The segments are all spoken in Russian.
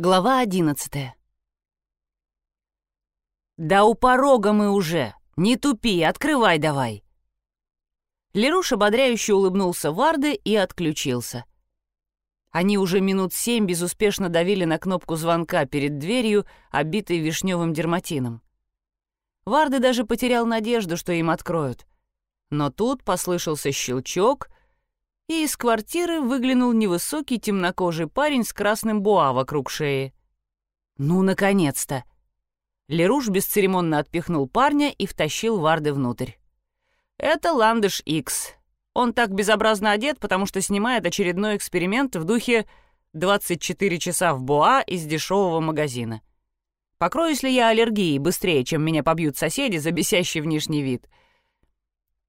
Глава одиннадцатая. «Да у порога мы уже! Не тупи, открывай давай!» Леруш ободряюще улыбнулся Варде и отключился. Они уже минут семь безуспешно давили на кнопку звонка перед дверью, обитой вишневым дерматином. Варды даже потерял надежду, что им откроют. Но тут послышался щелчок, и из квартиры выглянул невысокий темнокожий парень с красным буа вокруг шеи. «Ну, наконец-то!» Леруш бесцеремонно отпихнул парня и втащил Варды внутрь. «Это Ландыш Икс. Он так безобразно одет, потому что снимает очередной эксперимент в духе «24 часа в Буа» из дешевого магазина. Покроюсь ли я аллергией быстрее, чем меня побьют соседи за бесящий внешний вид?»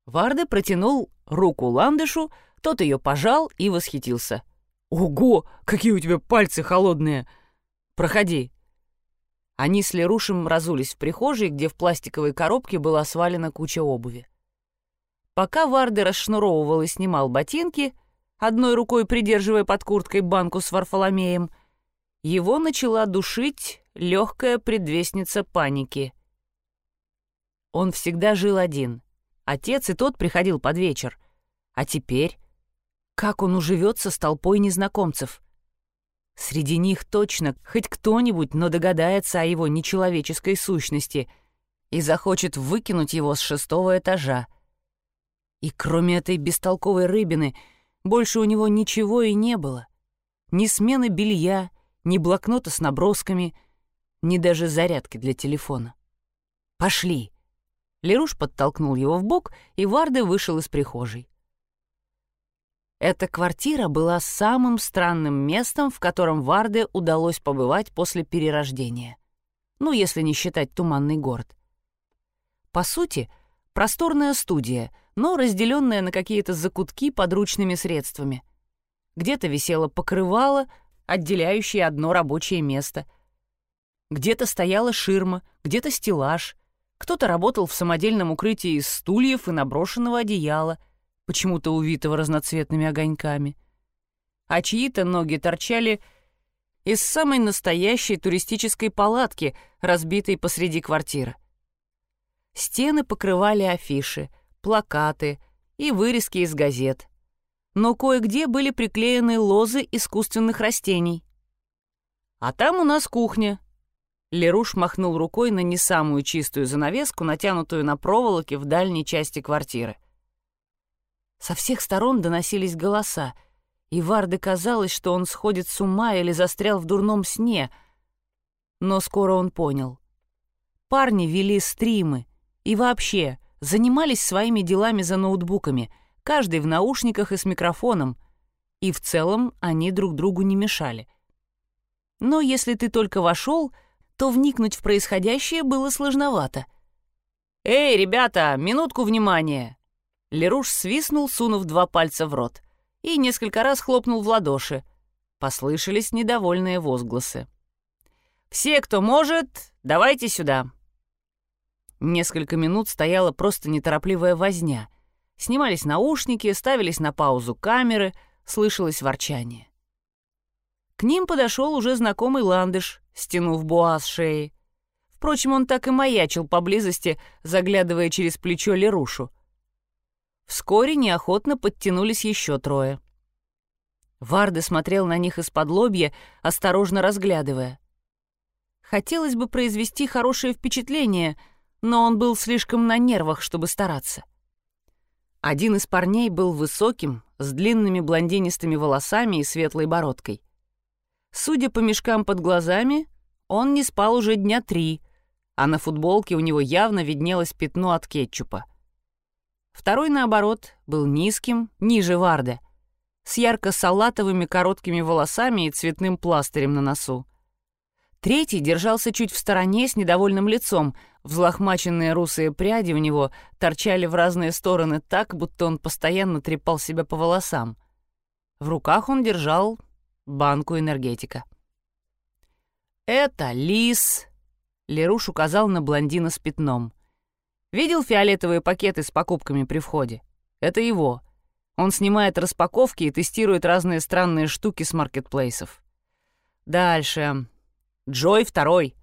Варды протянул руку Ландышу, тот ее пожал и восхитился. «Ого, какие у тебя пальцы холодные! Проходи!» Они с Лерушем разулись в прихожей, где в пластиковой коробке была свалена куча обуви. Пока Варды расшнуровывал и снимал ботинки, одной рукой придерживая под курткой банку с варфоломеем, его начала душить легкая предвестница паники. Он всегда жил один. Отец и тот приходил под вечер. А теперь как он уживется с толпой незнакомцев? Среди них точно хоть кто-нибудь, но догадается о его нечеловеческой сущности и захочет выкинуть его с шестого этажа. И кроме этой бестолковой рыбины больше у него ничего и не было. Ни смены белья, ни блокнота с набросками, ни даже зарядки для телефона. «Пошли!» Леруш подтолкнул его в бок, и Варды вышел из прихожей. Эта квартира была самым странным местом, в котором Варде удалось побывать после перерождения. Ну, если не считать туманный город. По сути, просторная студия, но разделенная на какие-то закутки подручными средствами. Где-то висело покрывало, отделяющее одно рабочее место. Где-то стояла ширма, где-то стеллаж. Кто-то работал в самодельном укрытии из стульев и наброшенного одеяла — почему-то увитого разноцветными огоньками. А чьи-то ноги торчали из самой настоящей туристической палатки, разбитой посреди квартиры. Стены покрывали афиши, плакаты и вырезки из газет. Но кое-где были приклеены лозы искусственных растений. «А там у нас кухня», Леруш махнул рукой на не самую чистую занавеску, натянутую на проволоке в дальней части квартиры. Со всех сторон доносились голоса, и Варде казалось, что он сходит с ума или застрял в дурном сне. Но скоро он понял. Парни вели стримы и вообще занимались своими делами за ноутбуками, каждый в наушниках и с микрофоном, и в целом они друг другу не мешали. Но если ты только вошел, то вникнуть в происходящее было сложновато. «Эй, ребята, минутку внимания!» Леруш свистнул, сунув два пальца в рот, и несколько раз хлопнул в ладоши. Послышались недовольные возгласы. «Все, кто может, давайте сюда!» Несколько минут стояла просто неторопливая возня. Снимались наушники, ставились на паузу камеры, слышалось ворчание. К ним подошел уже знакомый ландыш, стянув буа с шеи. Впрочем, он так и маячил поблизости, заглядывая через плечо Лерушу. Вскоре неохотно подтянулись еще трое. Варды смотрел на них из-под лобья, осторожно разглядывая. Хотелось бы произвести хорошее впечатление, но он был слишком на нервах, чтобы стараться. Один из парней был высоким, с длинными блондинистыми волосами и светлой бородкой. Судя по мешкам под глазами, он не спал уже дня три, а на футболке у него явно виднелось пятно от кетчупа. Второй, наоборот, был низким, ниже Варда, с ярко-салатовыми короткими волосами и цветным пластырем на носу. Третий держался чуть в стороне с недовольным лицом, взлохмаченные русые пряди у него торчали в разные стороны так, будто он постоянно трепал себя по волосам. В руках он держал банку энергетика. «Это лис», — Леруш указал на блондина с пятном. Видел фиолетовые пакеты с покупками при входе? Это его. Он снимает распаковки и тестирует разные странные штуки с маркетплейсов. Дальше. Джой второй.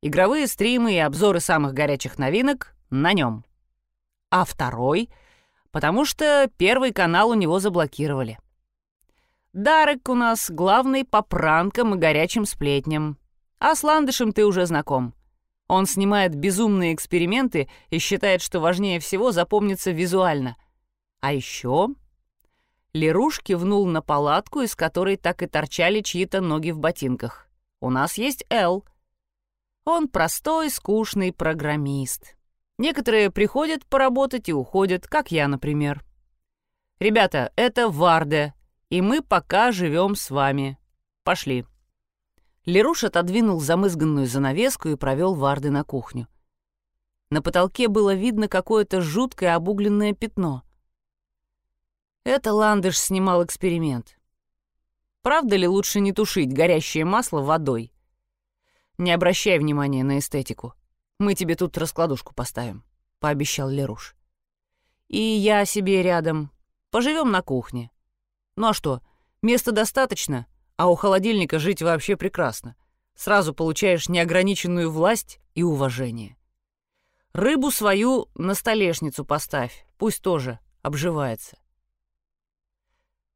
Игровые стримы и обзоры самых горячих новинок на нем. А второй, потому что первый канал у него заблокировали. Дарек у нас главный по пранкам и горячим сплетням. А с Ландышем ты уже знаком. Он снимает безумные эксперименты и считает, что важнее всего запомниться визуально. А еще... Леруш кивнул на палатку, из которой так и торчали чьи-то ноги в ботинках. «У нас есть Эл. Он простой, скучный программист. Некоторые приходят поработать и уходят, как я, например. Ребята, это Варде, и мы пока живем с вами. Пошли». Леруш отодвинул замызганную занавеску и провел Варды на кухню. На потолке было видно какое-то жуткое обугленное пятно. Это Ландыш снимал эксперимент. Правда ли лучше не тушить горящее масло водой? Не обращай внимания на эстетику. Мы тебе тут раскладушку поставим, — пообещал Леруш. И я себе рядом. Поживем на кухне. Ну а что, места достаточно, а у холодильника жить вообще прекрасно. Сразу получаешь неограниченную власть и уважение. Рыбу свою на столешницу поставь, пусть тоже обживается.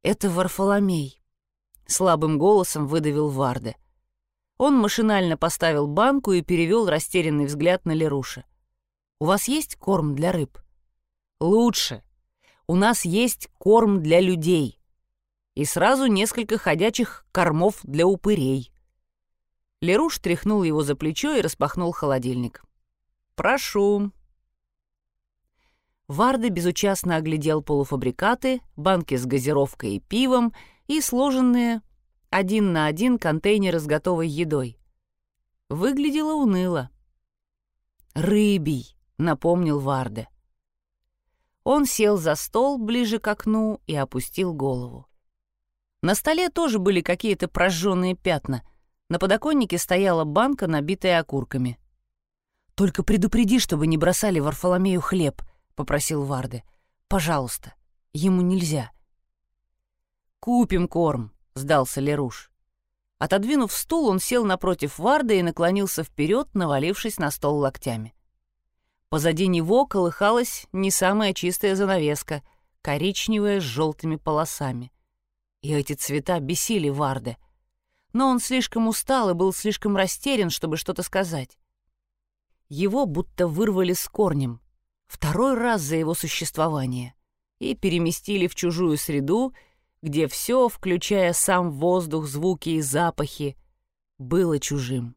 «Это Варфоломей», — слабым голосом выдавил Варде. Он машинально поставил банку и перевел растерянный взгляд на Леруша. «У вас есть корм для рыб?» «Лучше. У нас есть корм для людей. И сразу несколько ходячих кормов для упырей». Леруш тряхнул его за плечо и распахнул холодильник. «Прошу». Варда безучастно оглядел полуфабрикаты, банки с газировкой и пивом и сложенные один на один контейнеры с готовой едой. Выглядело уныло. «Рыбий», — напомнил Варде. Он сел за стол ближе к окну и опустил голову. На столе тоже были какие-то прожженные пятна. На подоконнике стояла банка, набитая окурками. «Только предупреди, чтобы не бросали Варфоломею хлеб», — попросил Варде. «Пожалуйста, ему нельзя». «Купим корм», — сдался Леруш. Отодвинув стул, он сел напротив Варда и наклонился вперед, навалившись на стол локтями. Позади него колыхалась не самая чистая занавеска, коричневая с желтыми полосами. И эти цвета бесили Варде. Но он слишком устал и был слишком растерян, чтобы что-то сказать. Его будто вырвали с корнем, второй раз за его существование, и переместили в чужую среду — где все, включая сам воздух, звуки и запахи, было чужим.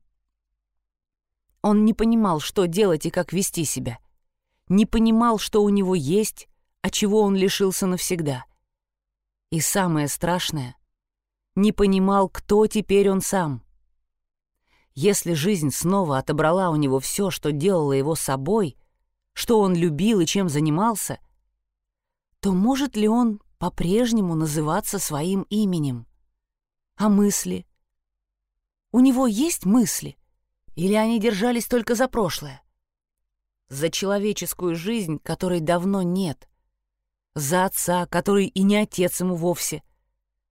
Он не понимал, что делать и как вести себя. Не понимал, что у него есть, а чего он лишился навсегда. И самое страшное — не понимал, кто теперь он сам. Если жизнь снова отобрала у него все, что делало его собой, что он любил и чем занимался, то может ли он по-прежнему называться своим именем. А мысли? У него есть мысли? Или они держались только за прошлое? За человеческую жизнь, которой давно нет. За отца, который и не отец ему вовсе.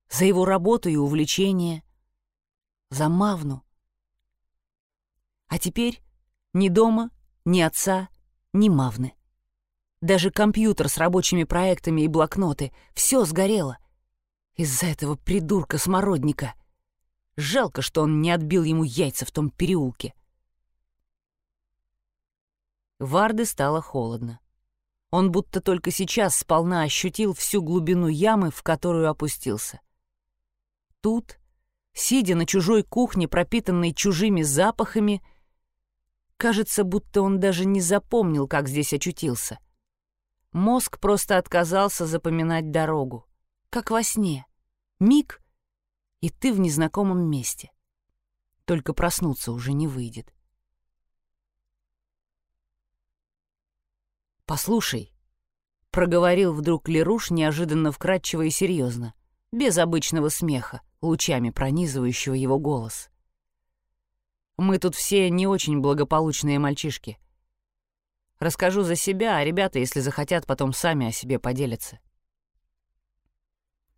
За его работу и увлечение. За Мавну. А теперь ни дома, ни отца, ни Мавны. Даже компьютер с рабочими проектами и блокноты — все сгорело. Из-за этого придурка-смородника. Жалко, что он не отбил ему яйца в том переулке. Варды стало холодно. Он будто только сейчас сполна ощутил всю глубину ямы, в которую опустился. Тут, сидя на чужой кухне, пропитанной чужими запахами, кажется, будто он даже не запомнил, как здесь очутился — Мозг просто отказался запоминать дорогу. Как во сне. Миг, и ты в незнакомом месте. Только проснуться уже не выйдет. «Послушай», — проговорил вдруг Леруш неожиданно вкрадчиво и серьезно, без обычного смеха, лучами пронизывающего его голос. «Мы тут все не очень благополучные мальчишки. Расскажу за себя, а ребята, если захотят, потом сами о себе поделятся.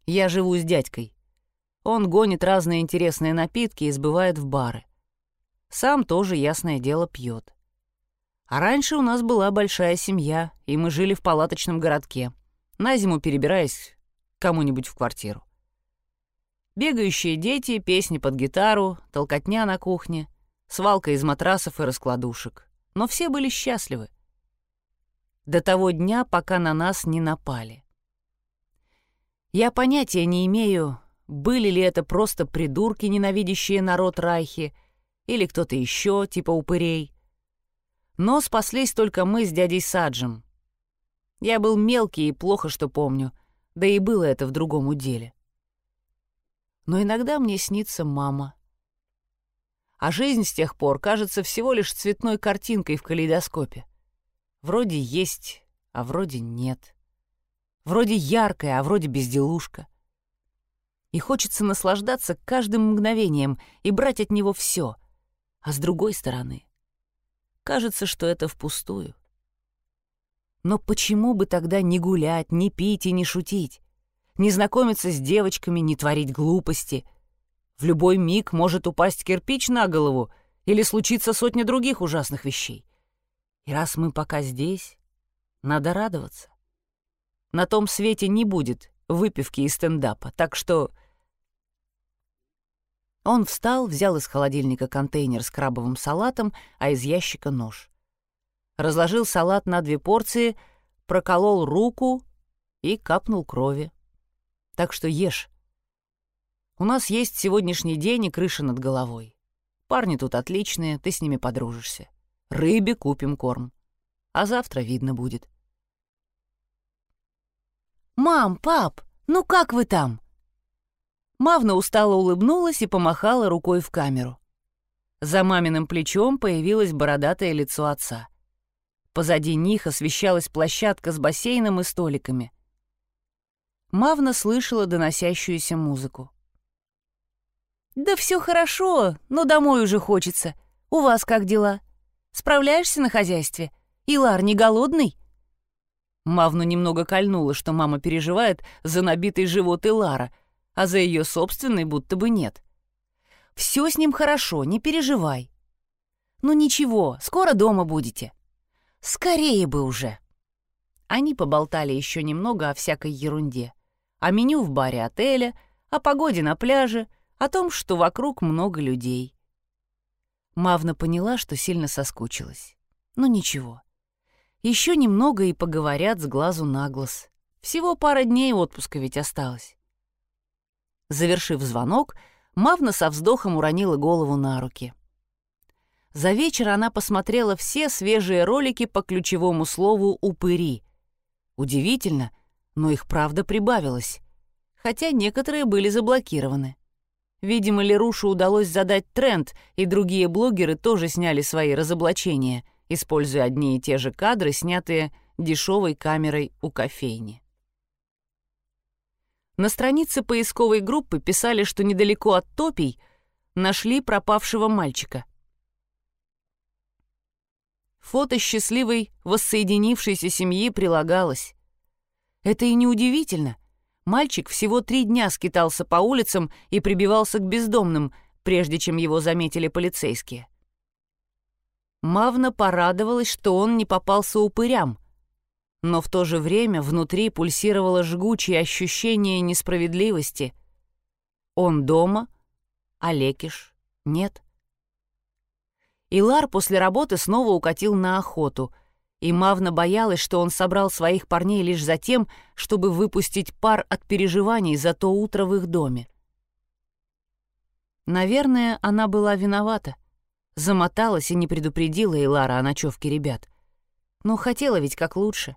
Я живу с дядькой. Он гонит разные интересные напитки и сбывает в бары. Сам тоже, ясное дело, пьет. А раньше у нас была большая семья, и мы жили в палаточном городке, на зиму перебираясь кому-нибудь в квартиру. Бегающие дети, песни под гитару, толкотня на кухне, свалка из матрасов и раскладушек. Но все были счастливы. До того дня, пока на нас не напали. Я понятия не имею, были ли это просто придурки, ненавидящие народ Райхи, или кто-то еще, типа упырей. Но спаслись только мы с дядей Саджем. Я был мелкий и плохо что помню, да и было это в другом уделе но иногда мне снится мама. А жизнь с тех пор кажется всего лишь цветной картинкой в калейдоскопе. Вроде есть, а вроде нет. Вроде яркая, а вроде безделушка. И хочется наслаждаться каждым мгновением и брать от него все. А с другой стороны, кажется, что это впустую. Но почему бы тогда не гулять, не пить и не шутить? не знакомиться с девочками, не творить глупости. В любой миг может упасть кирпич на голову или случиться сотня других ужасных вещей. И раз мы пока здесь, надо радоваться. На том свете не будет выпивки и стендапа, так что... Он встал, взял из холодильника контейнер с крабовым салатом, а из ящика нож. Разложил салат на две порции, проколол руку и капнул крови. Так что ешь. У нас есть сегодняшний день и крыша над головой. Парни тут отличные, ты с ними подружишься. Рыбе купим корм. А завтра видно будет. «Мам, пап, ну как вы там?» Мавна устало улыбнулась и помахала рукой в камеру. За маминым плечом появилось бородатое лицо отца. Позади них освещалась площадка с бассейном и столиками. Мавна слышала доносящуюся музыку. «Да все хорошо, но домой уже хочется. У вас как дела? Справляешься на хозяйстве? Илар не голодный?» Мавну немного кольнуло, что мама переживает за набитый живот Илара, а за ее собственный будто бы нет. «Все с ним хорошо, не переживай». «Ну ничего, скоро дома будете». «Скорее бы уже». Они поболтали еще немного о всякой ерунде о меню в баре отеля, о погоде на пляже, о том, что вокруг много людей. Мавна поняла, что сильно соскучилась. Ну ничего. Еще немного и поговорят с глазу на глаз. Всего пара дней отпуска ведь осталось. Завершив звонок, Мавна со вздохом уронила голову на руки. За вечер она посмотрела все свежие ролики по ключевому слову «упыри». Удивительно — но их правда прибавилось, хотя некоторые были заблокированы. Видимо, Лерушу удалось задать тренд, и другие блогеры тоже сняли свои разоблачения, используя одни и те же кадры, снятые дешевой камерой у кофейни. На странице поисковой группы писали, что недалеко от Топий нашли пропавшего мальчика. Фото счастливой воссоединившейся семьи прилагалось. Это и не удивительно. Мальчик всего три дня скитался по улицам и прибивался к бездомным, прежде чем его заметили полицейские. Мавна порадовалась, что он не попался упырям, но в то же время внутри пульсировало жгучее ощущение несправедливости. Он дома, а Лекиш нет. Илар после работы снова укатил на охоту — и Мавна боялась, что он собрал своих парней лишь за тем, чтобы выпустить пар от переживаний за то утро в их доме. Наверное, она была виновата. Замоталась и не предупредила Илара о ночевке ребят. Но хотела ведь как лучше.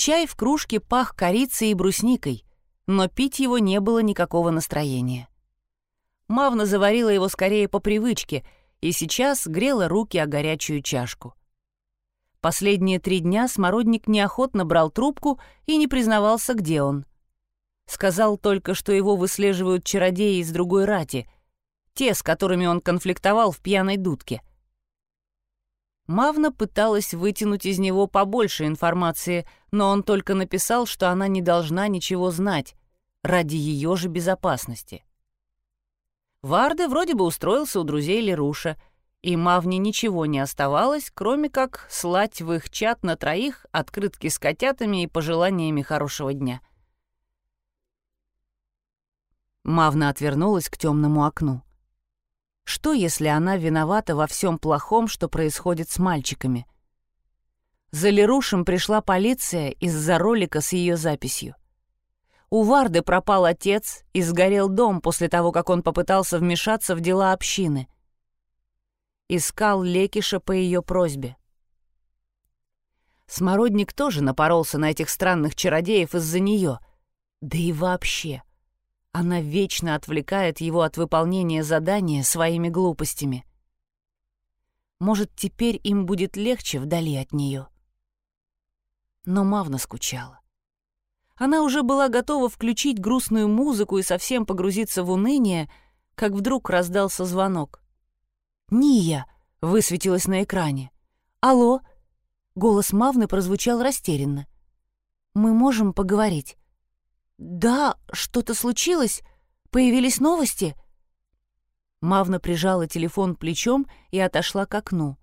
Чай в кружке пах корицей и брусникой, но пить его не было никакого настроения. Мавна заварила его скорее по привычке и сейчас грела руки о горячую чашку. Последние три дня Смородник неохотно брал трубку и не признавался, где он. Сказал только, что его выслеживают чародеи из другой рати, те, с которыми он конфликтовал в пьяной дудке. Мавна пыталась вытянуть из него побольше информации, но он только написал, что она не должна ничего знать, ради ее же безопасности. Варде вроде бы устроился у друзей Леруша, и Мавне ничего не оставалось, кроме как слать в их чат на троих открытки с котятами и пожеланиями хорошего дня. Мавна отвернулась к темному окну. Что, если она виновата во всем плохом, что происходит с мальчиками? За Лерушем пришла полиция из-за ролика с ее записью. У Варды пропал отец и сгорел дом после того, как он попытался вмешаться в дела общины. Искал Лекиша по ее просьбе. Смородник тоже напоролся на этих странных чародеев из-за нее. Да и вообще, она вечно отвлекает его от выполнения задания своими глупостями. Может, теперь им будет легче вдали от нее. Но Мавна скучала. Она уже была готова включить грустную музыку и совсем погрузиться в уныние, как вдруг раздался звонок. «Ния!» — высветилась на экране. «Алло!» — голос Мавны прозвучал растерянно. «Мы можем поговорить?» «Да, что-то случилось? Появились новости?» Мавна прижала телефон плечом и отошла к окну.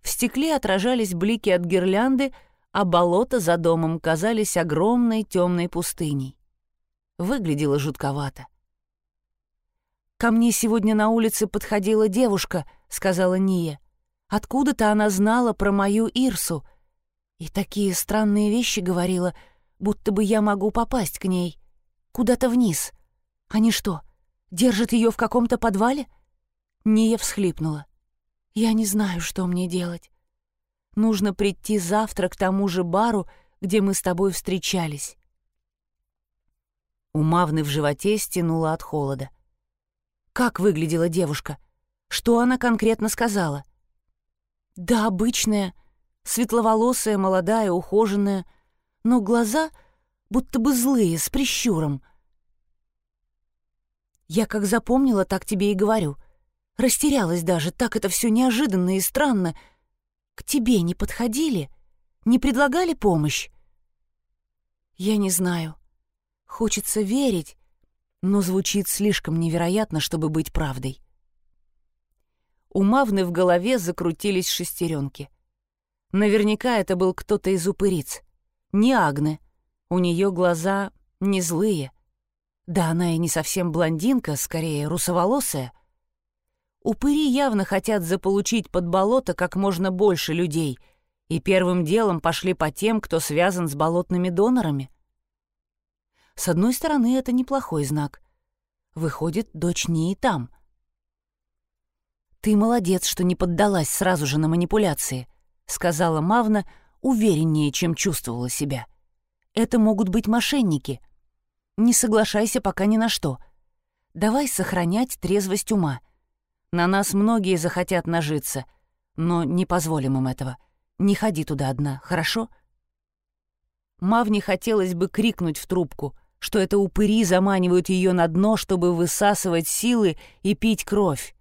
В стекле отражались блики от гирлянды, а болота за домом казались огромной темной пустыней. Выглядело жутковато. «Ко мне сегодня на улице подходила девушка», — сказала Ния. «Откуда-то она знала про мою Ирсу. И такие странные вещи говорила, будто бы я могу попасть к ней. Куда-то вниз. Они что, держат ее в каком-то подвале?» Ния всхлипнула. «Я не знаю, что мне делать. Нужно прийти завтра к тому же бару, где мы с тобой встречались». У Мавны в животе стянуло от холода. Как выглядела девушка? Что она конкретно сказала? Да, обычная, светловолосая, молодая, ухоженная, но глаза будто бы злые, с прищуром. Я как запомнила, так тебе и говорю. Растерялась даже, так это все неожиданно и странно — к тебе не подходили? Не предлагали помощь? Я не знаю. Хочется верить, но звучит слишком невероятно, чтобы быть правдой. У Мавны в голове закрутились шестеренки. Наверняка это был кто-то из упыриц. Не Агне. У нее глаза не злые. Да она и не совсем блондинка, скорее русоволосая — Упыри явно хотят заполучить под болото как можно больше людей, и первым делом пошли по тем, кто связан с болотными донорами. С одной стороны, это неплохой знак. Выходит, дочь не и там. «Ты молодец, что не поддалась сразу же на манипуляции», — сказала Мавна увереннее, чем чувствовала себя. «Это могут быть мошенники. Не соглашайся пока ни на что. Давай сохранять трезвость ума». На нас многие захотят нажиться, но не позволим им этого. Не ходи туда одна, хорошо?» Мавне хотелось бы крикнуть в трубку, что это упыри заманивают ее на дно, чтобы высасывать силы и пить кровь.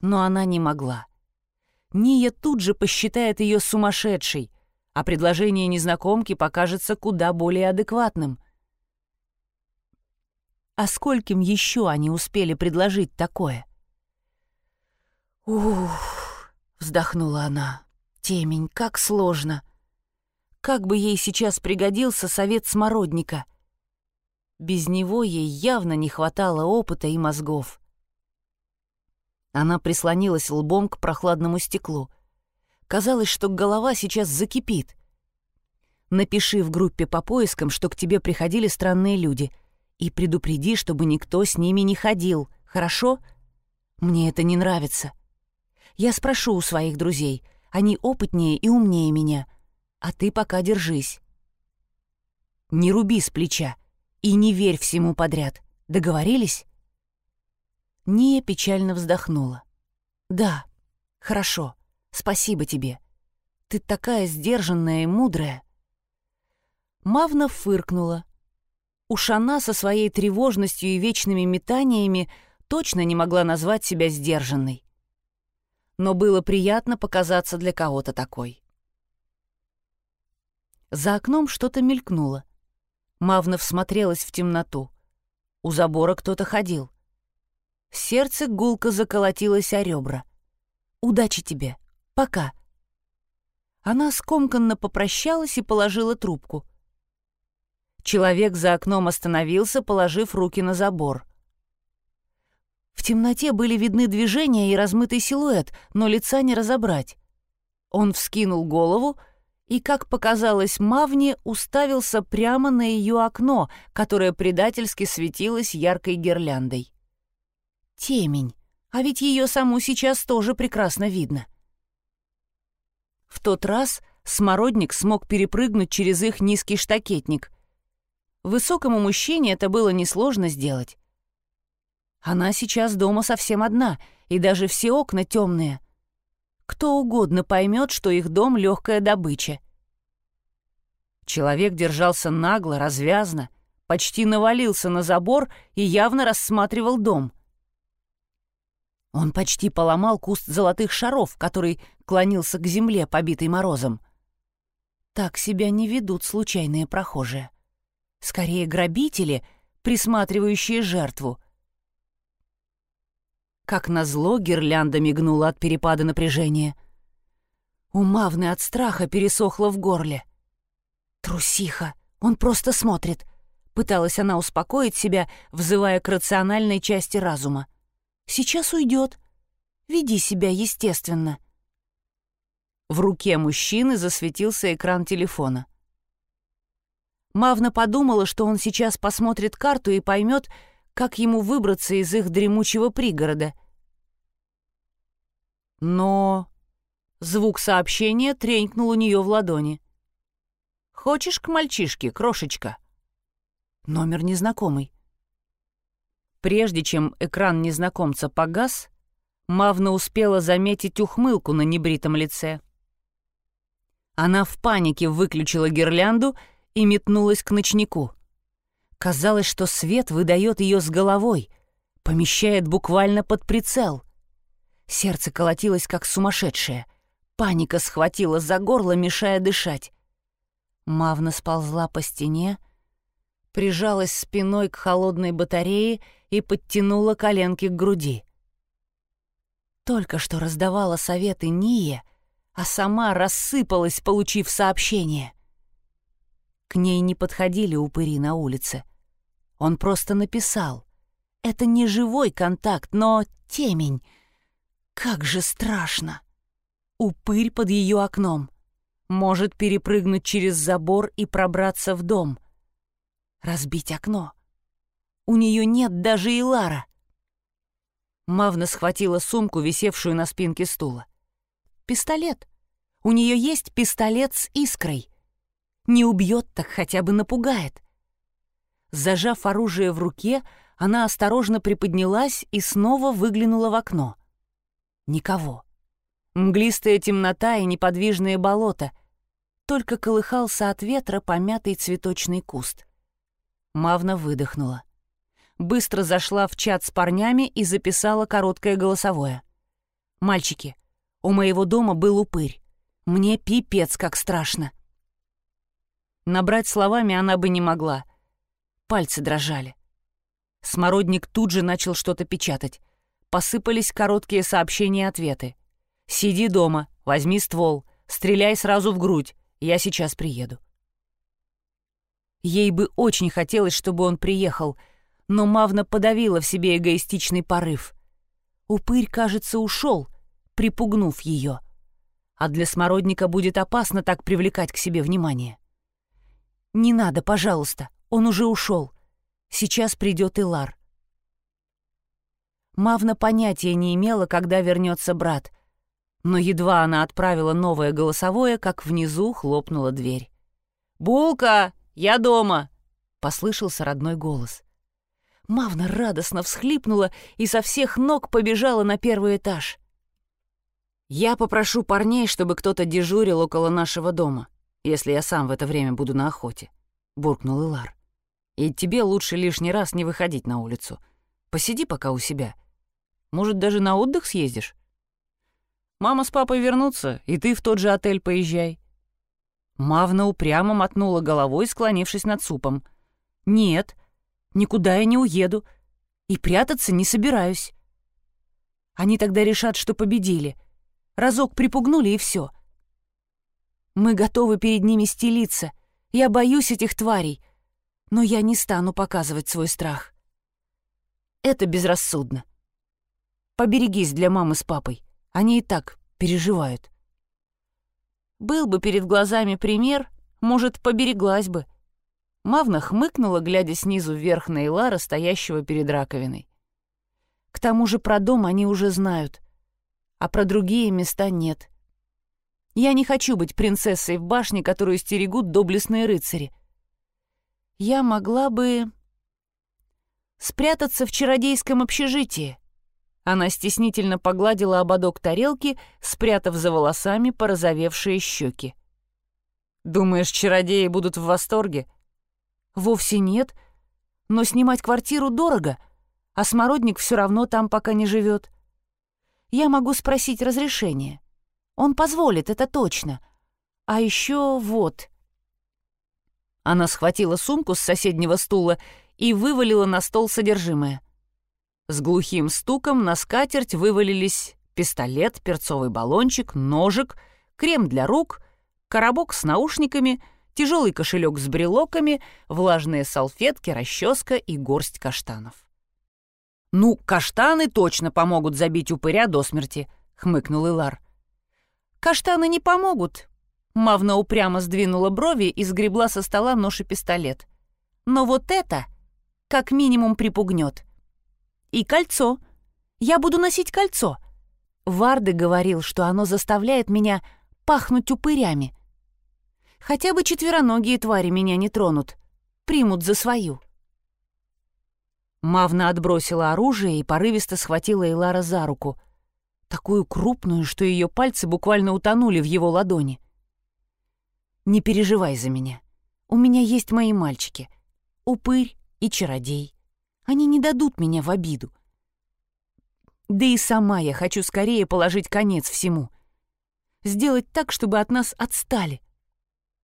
Но она не могла. Ния тут же посчитает ее сумасшедшей, а предложение незнакомки покажется куда более адекватным. А скольким еще они успели предложить такое? «Ух!» — вздохнула она. «Темень, как сложно! Как бы ей сейчас пригодился совет смородника!» Без него ей явно не хватало опыта и мозгов. Она прислонилась лбом к прохладному стеклу. Казалось, что голова сейчас закипит. Напиши в группе по поискам, что к тебе приходили странные люди, и предупреди, чтобы никто с ними не ходил, хорошо? Мне это не нравится. Я спрошу у своих друзей. Они опытнее и умнее меня. А ты пока держись. Не руби с плеча и не верь всему подряд. Договорились?» Ния печально вздохнула. «Да, хорошо. Спасибо тебе. Ты такая сдержанная и мудрая». Мавна фыркнула. Уж она со своей тревожностью и вечными метаниями точно не могла назвать себя сдержанной но было приятно показаться для кого-то такой. За окном что-то мелькнуло. Мавна всмотрелась в темноту. У забора кто-то ходил. Сердце гулко заколотилось о ребра. Удачи тебе. Пока». Она скомканно попрощалась и положила трубку. Человек за окном остановился, положив руки на забор. В темноте были видны движения и размытый силуэт, но лица не разобрать. Он вскинул голову и, как показалось Мавне, уставился прямо на ее окно, которое предательски светилось яркой гирляндой. Темень, а ведь ее саму сейчас тоже прекрасно видно. В тот раз смородник смог перепрыгнуть через их низкий штакетник. Высокому мужчине это было несложно сделать. Она сейчас дома совсем одна, и даже все окна темные — кто угодно поймет, что их дом — легкая добыча. Человек держался нагло, развязно, почти навалился на забор и явно рассматривал дом. Он почти поломал куст золотых шаров, который клонился к земле, побитый морозом. Так себя не ведут случайные прохожие. Скорее грабители, присматривающие жертву — как назло, гирлянда мигнула от перепада напряжения. У от страха пересохло в горле. «Трусиха! Он просто смотрит!» Пыталась она успокоить себя, взывая к рациональной части разума. «Сейчас уйдет. Веди себя естественно». В руке мужчины засветился экран телефона. Мавна подумала, что он сейчас посмотрит карту и поймет, как ему выбраться из их дремучего пригорода. Но звук сообщения тренькнул у нее в ладони. «Хочешь к мальчишке, крошечка?» Номер незнакомый. Прежде чем экран незнакомца погас, Мавна успела заметить ухмылку на небритом лице. Она в панике выключила гирлянду и метнулась к ночнику. Казалось, что свет выдает ее с головой, помещает буквально под прицел. Сердце колотилось, как сумасшедшее. Паника схватила за горло, мешая дышать. Мавна сползла по стене, прижалась спиной к холодной батарее и подтянула коленки к груди. Только что раздавала советы Ния, а сама рассыпалась, получив сообщение. К ней не подходили упыри на улице. Он просто написал. Это не живой контакт, но темень. Как же страшно. Упырь под ее окном. Может перепрыгнуть через забор и пробраться в дом. Разбить окно. У нее нет даже и Лара. Мавна схватила сумку, висевшую на спинке стула. Пистолет. У нее есть пистолет с искрой. Не убьет, так хотя бы напугает. Зажав оружие в руке, она осторожно приподнялась и снова выглянула в окно. Никого. Мглистая темнота и неподвижное болото. Только колыхался от ветра помятый цветочный куст. Мавна выдохнула. Быстро зашла в чат с парнями и записала короткое голосовое. «Мальчики, у моего дома был упырь. Мне пипец как страшно». Набрать словами она бы не могла — Пальцы дрожали. Смородник тут же начал что-то печатать. Посыпались короткие сообщения-ответы. «Сиди дома, возьми ствол, стреляй сразу в грудь, я сейчас приеду». Ей бы очень хотелось, чтобы он приехал, но Мавна подавила в себе эгоистичный порыв. Упырь, кажется, ушел, припугнув ее. А для смородника будет опасно так привлекать к себе внимание. «Не надо, пожалуйста», он уже ушел. Сейчас придет Илар. Мавна понятия не имела, когда вернется брат. Но едва она отправила новое голосовое, как внизу хлопнула дверь. «Булка, я дома!» — послышался родной голос. Мавна радостно всхлипнула и со всех ног побежала на первый этаж. «Я попрошу парней, чтобы кто-то дежурил около нашего дома, если я сам в это время буду на охоте», — буркнул Илар. И тебе лучше лишний раз не выходить на улицу. Посиди пока у себя. Может, даже на отдых съездишь? Мама с папой вернутся, и ты в тот же отель поезжай». Мавна упрямо мотнула головой, склонившись над супом. «Нет, никуда я не уеду. И прятаться не собираюсь. Они тогда решат, что победили. Разок припугнули, и все. Мы готовы перед ними стелиться. Я боюсь этих тварей, но я не стану показывать свой страх. Это безрассудно. Поберегись для мамы с папой. Они и так переживают. Был бы перед глазами пример, может, побереглась бы. Мавна хмыкнула, глядя снизу вверх на Илара, стоящего перед раковиной. К тому же про дом они уже знают, а про другие места нет. Я не хочу быть принцессой в башне, которую стерегут доблестные рыцари. Я могла бы спрятаться в чародейском общежитии. Она стеснительно погладила ободок тарелки, спрятав за волосами порозовевшие щеки. «Думаешь, чародеи будут в восторге?» «Вовсе нет. Но снимать квартиру дорого, а Смородник все равно там пока не живет. Я могу спросить разрешение. Он позволит, это точно. А еще вот...» Она схватила сумку с соседнего стула и вывалила на стол содержимое. С глухим стуком на скатерть вывалились пистолет, перцовый баллончик, ножик, крем для рук, коробок с наушниками, тяжелый кошелек с брелоками, влажные салфетки, расческа и горсть каштанов. «Ну, каштаны точно помогут забить упыря до смерти», — хмыкнул Илар. «Каштаны не помогут». Мавна упрямо сдвинула брови и сгребла со стола нож и пистолет. «Но вот это...» как минимум припугнет. И кольцо. Я буду носить кольцо. Варды говорил, что оно заставляет меня пахнуть упырями. Хотя бы четвероногие твари меня не тронут, примут за свою. Мавна отбросила оружие и порывисто схватила Элара за руку, такую крупную, что ее пальцы буквально утонули в его ладони. «Не переживай за меня. У меня есть мои мальчики. Упырь и чародей. Они не дадут меня в обиду. Да и сама я хочу скорее положить конец всему. Сделать так, чтобы от нас отстали.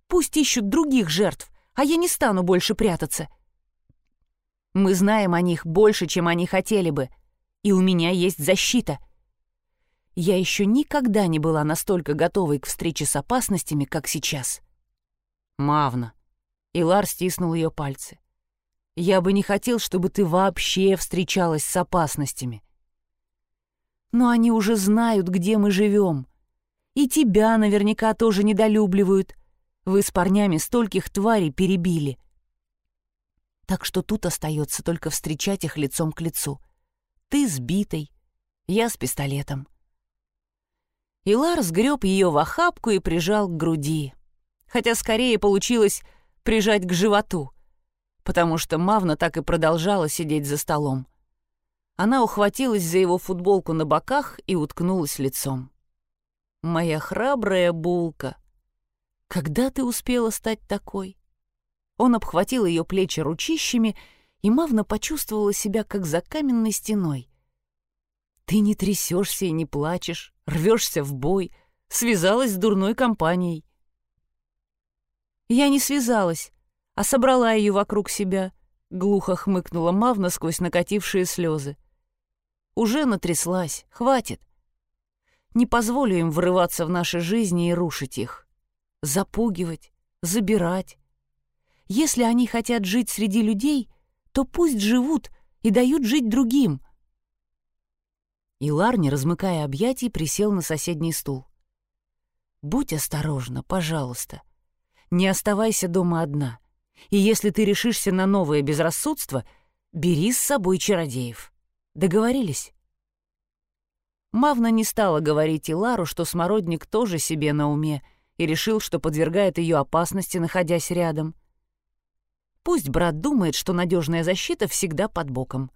Пусть ищут других жертв, а я не стану больше прятаться. Мы знаем о них больше, чем они хотели бы, и у меня есть защита. Я еще никогда не была настолько готовой к встрече с опасностями, как сейчас. Мавна. Илар стиснул ее пальцы. Я бы не хотел, чтобы ты вообще встречалась с опасностями. Но они уже знают, где мы живем. И тебя наверняка тоже недолюбливают. Вы с парнями стольких тварей перебили. Так что тут остается только встречать их лицом к лицу. Ты с битой, я с пистолетом. Илар сгреб ее в охапку и прижал к груди. Хотя скорее получилось прижать к животу потому что Мавна так и продолжала сидеть за столом. Она ухватилась за его футболку на боках и уткнулась лицом. «Моя храбрая булка, когда ты успела стать такой?» Он обхватил ее плечи ручищами, и Мавна почувствовала себя как за каменной стеной. «Ты не трясешься и не плачешь, рвешься в бой, связалась с дурной компанией». «Я не связалась», а собрала ее вокруг себя», — глухо хмыкнула Мавна сквозь накатившие слезы. «Уже натряслась, хватит. Не позволю им врываться в наши жизни и рушить их. Запугивать, забирать. Если они хотят жить среди людей, то пусть живут и дают жить другим». Илар, не размыкая объятий, присел на соседний стул. «Будь осторожна, пожалуйста. Не оставайся дома одна. И если ты решишься на новое безрассудство, бери с собой чародеев. Договорились?» Мавна не стала говорить Илару, что Смородник тоже себе на уме, и решил, что подвергает ее опасности, находясь рядом. Пусть брат думает, что надежная защита всегда под боком.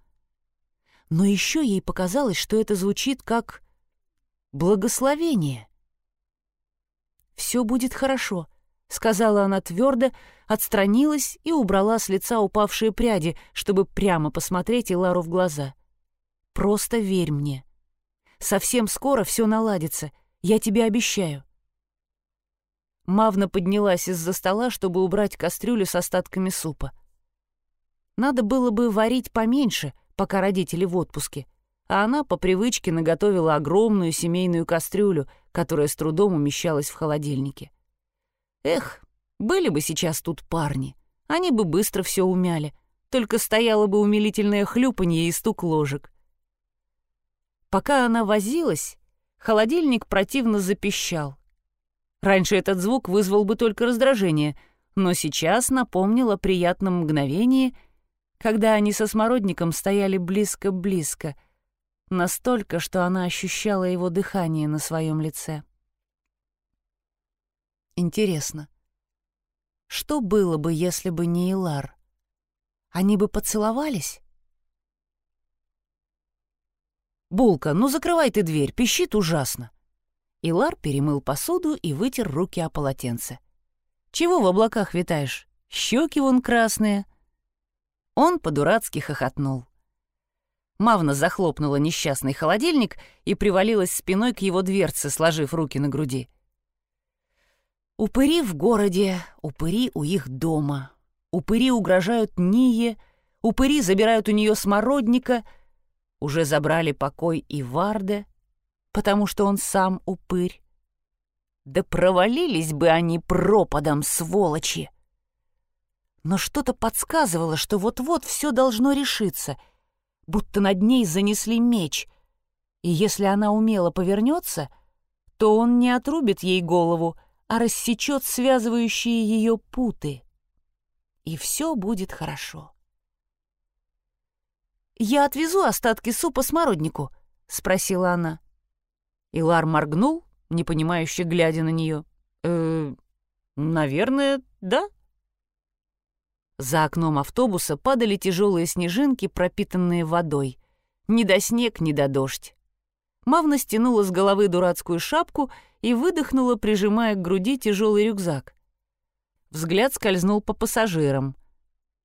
Но еще ей показалось, что это звучит как благословение. «Все будет хорошо», — сказала она твердо, отстранилась и убрала с лица упавшие пряди, чтобы прямо посмотреть Илару в глаза. «Просто верь мне. Совсем скоро все наладится, я тебе обещаю». Мавна поднялась из-за стола, чтобы убрать кастрюлю с остатками супа. Надо было бы варить поменьше, пока родители в отпуске, а она по привычке наготовила огромную семейную кастрюлю, которая с трудом умещалась в холодильнике. Эх, были бы сейчас тут парни, они бы быстро все умяли, только стояло бы умилительное хлюпанье и стук ложек. Пока она возилась, холодильник противно запищал. Раньше этот звук вызвал бы только раздражение, но сейчас напомнил о приятном мгновении, когда они со смородником стояли близко-близко, настолько, что она ощущала его дыхание на своем лице. Интересно, что было бы, если бы не Илар? Они бы поцеловались? «Булка, ну закрывай ты дверь, пищит ужасно». Илар перемыл посуду и вытер руки о полотенце. «Чего в облаках витаешь? Щеки вон красные». Он по-дурацки хохотнул. Мавна захлопнула несчастный холодильник и привалилась спиной к его дверце, сложив руки на груди. Упыри в городе, упыри у их дома. Упыри угрожают Ние, упыри забирают у нее смородника, уже забрали покой и Варде, потому что он сам упырь. Да провалились бы они пропадом, сволочи! Но что-то подсказывало, что вот-вот все должно решиться, будто над ней занесли меч, и если она умело повернется, то он не отрубит ей голову, а рассечет связывающие ее путы. И все будет хорошо. «Я отвезу остатки супа смороднику», — спросила она. Илар моргнул, непонимающе глядя на нее. «Э, наверное, да?» За окном автобуса падали тяжелые снежинки, пропитанные водой. Ни до снег, ни до дождь. Мавна стянула с головы дурацкую шапку и выдохнула, прижимая к груди тяжелый рюкзак. Взгляд скользнул по пассажирам.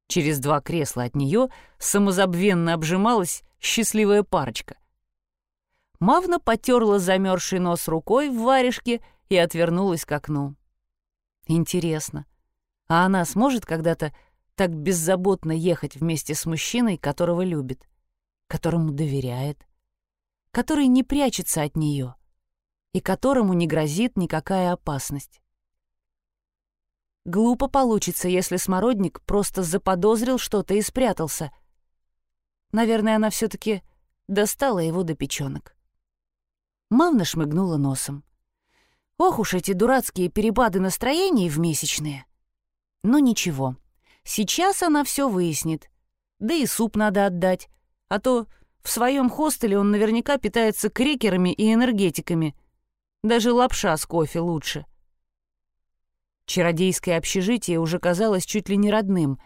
Через два кресла от нее самозабвенно обжималась счастливая парочка. Мавна потерла замерзший нос рукой в варежке и отвернулась к окну. Интересно, а она сможет когда-то так беззаботно ехать вместе с мужчиной, которого любит, которому доверяет, который не прячется от нее и которому не грозит никакая опасность? Глупо получится, если смородник просто заподозрил что-то и спрятался. Наверное, она все таки достала его до печенок. Мавна шмыгнула носом. Ох уж эти дурацкие перепады настроений в месячные. Но ничего, сейчас она все выяснит. Да и суп надо отдать, а то в своем хостеле он наверняка питается крекерами и энергетиками. Даже лапша с кофе лучше. Чародейское общежитие уже казалось чуть ли не родным.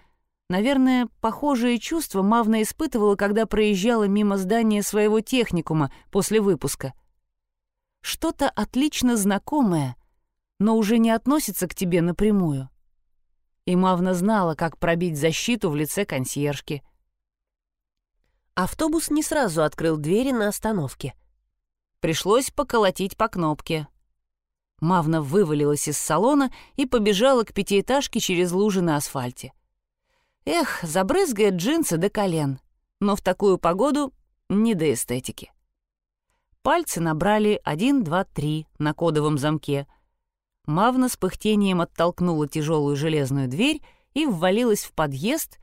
Наверное, похожие чувства Мавна испытывала, когда проезжала мимо здания своего техникума после выпуска — что-то отлично знакомое, но уже не относится к тебе напрямую. И Мавна знала, как пробить защиту в лице консьержки. Автобус не сразу открыл двери на остановке. Пришлось поколотить по кнопке. Мавна вывалилась из салона и побежала к пятиэтажке через лужи на асфальте. Эх, забрызгает джинсы до колен, но в такую погоду не до эстетики. Пальцы набрали один, два, три на кодовом замке. Мавна с пыхтением оттолкнула тяжелую железную дверь и ввалилась в подъезд,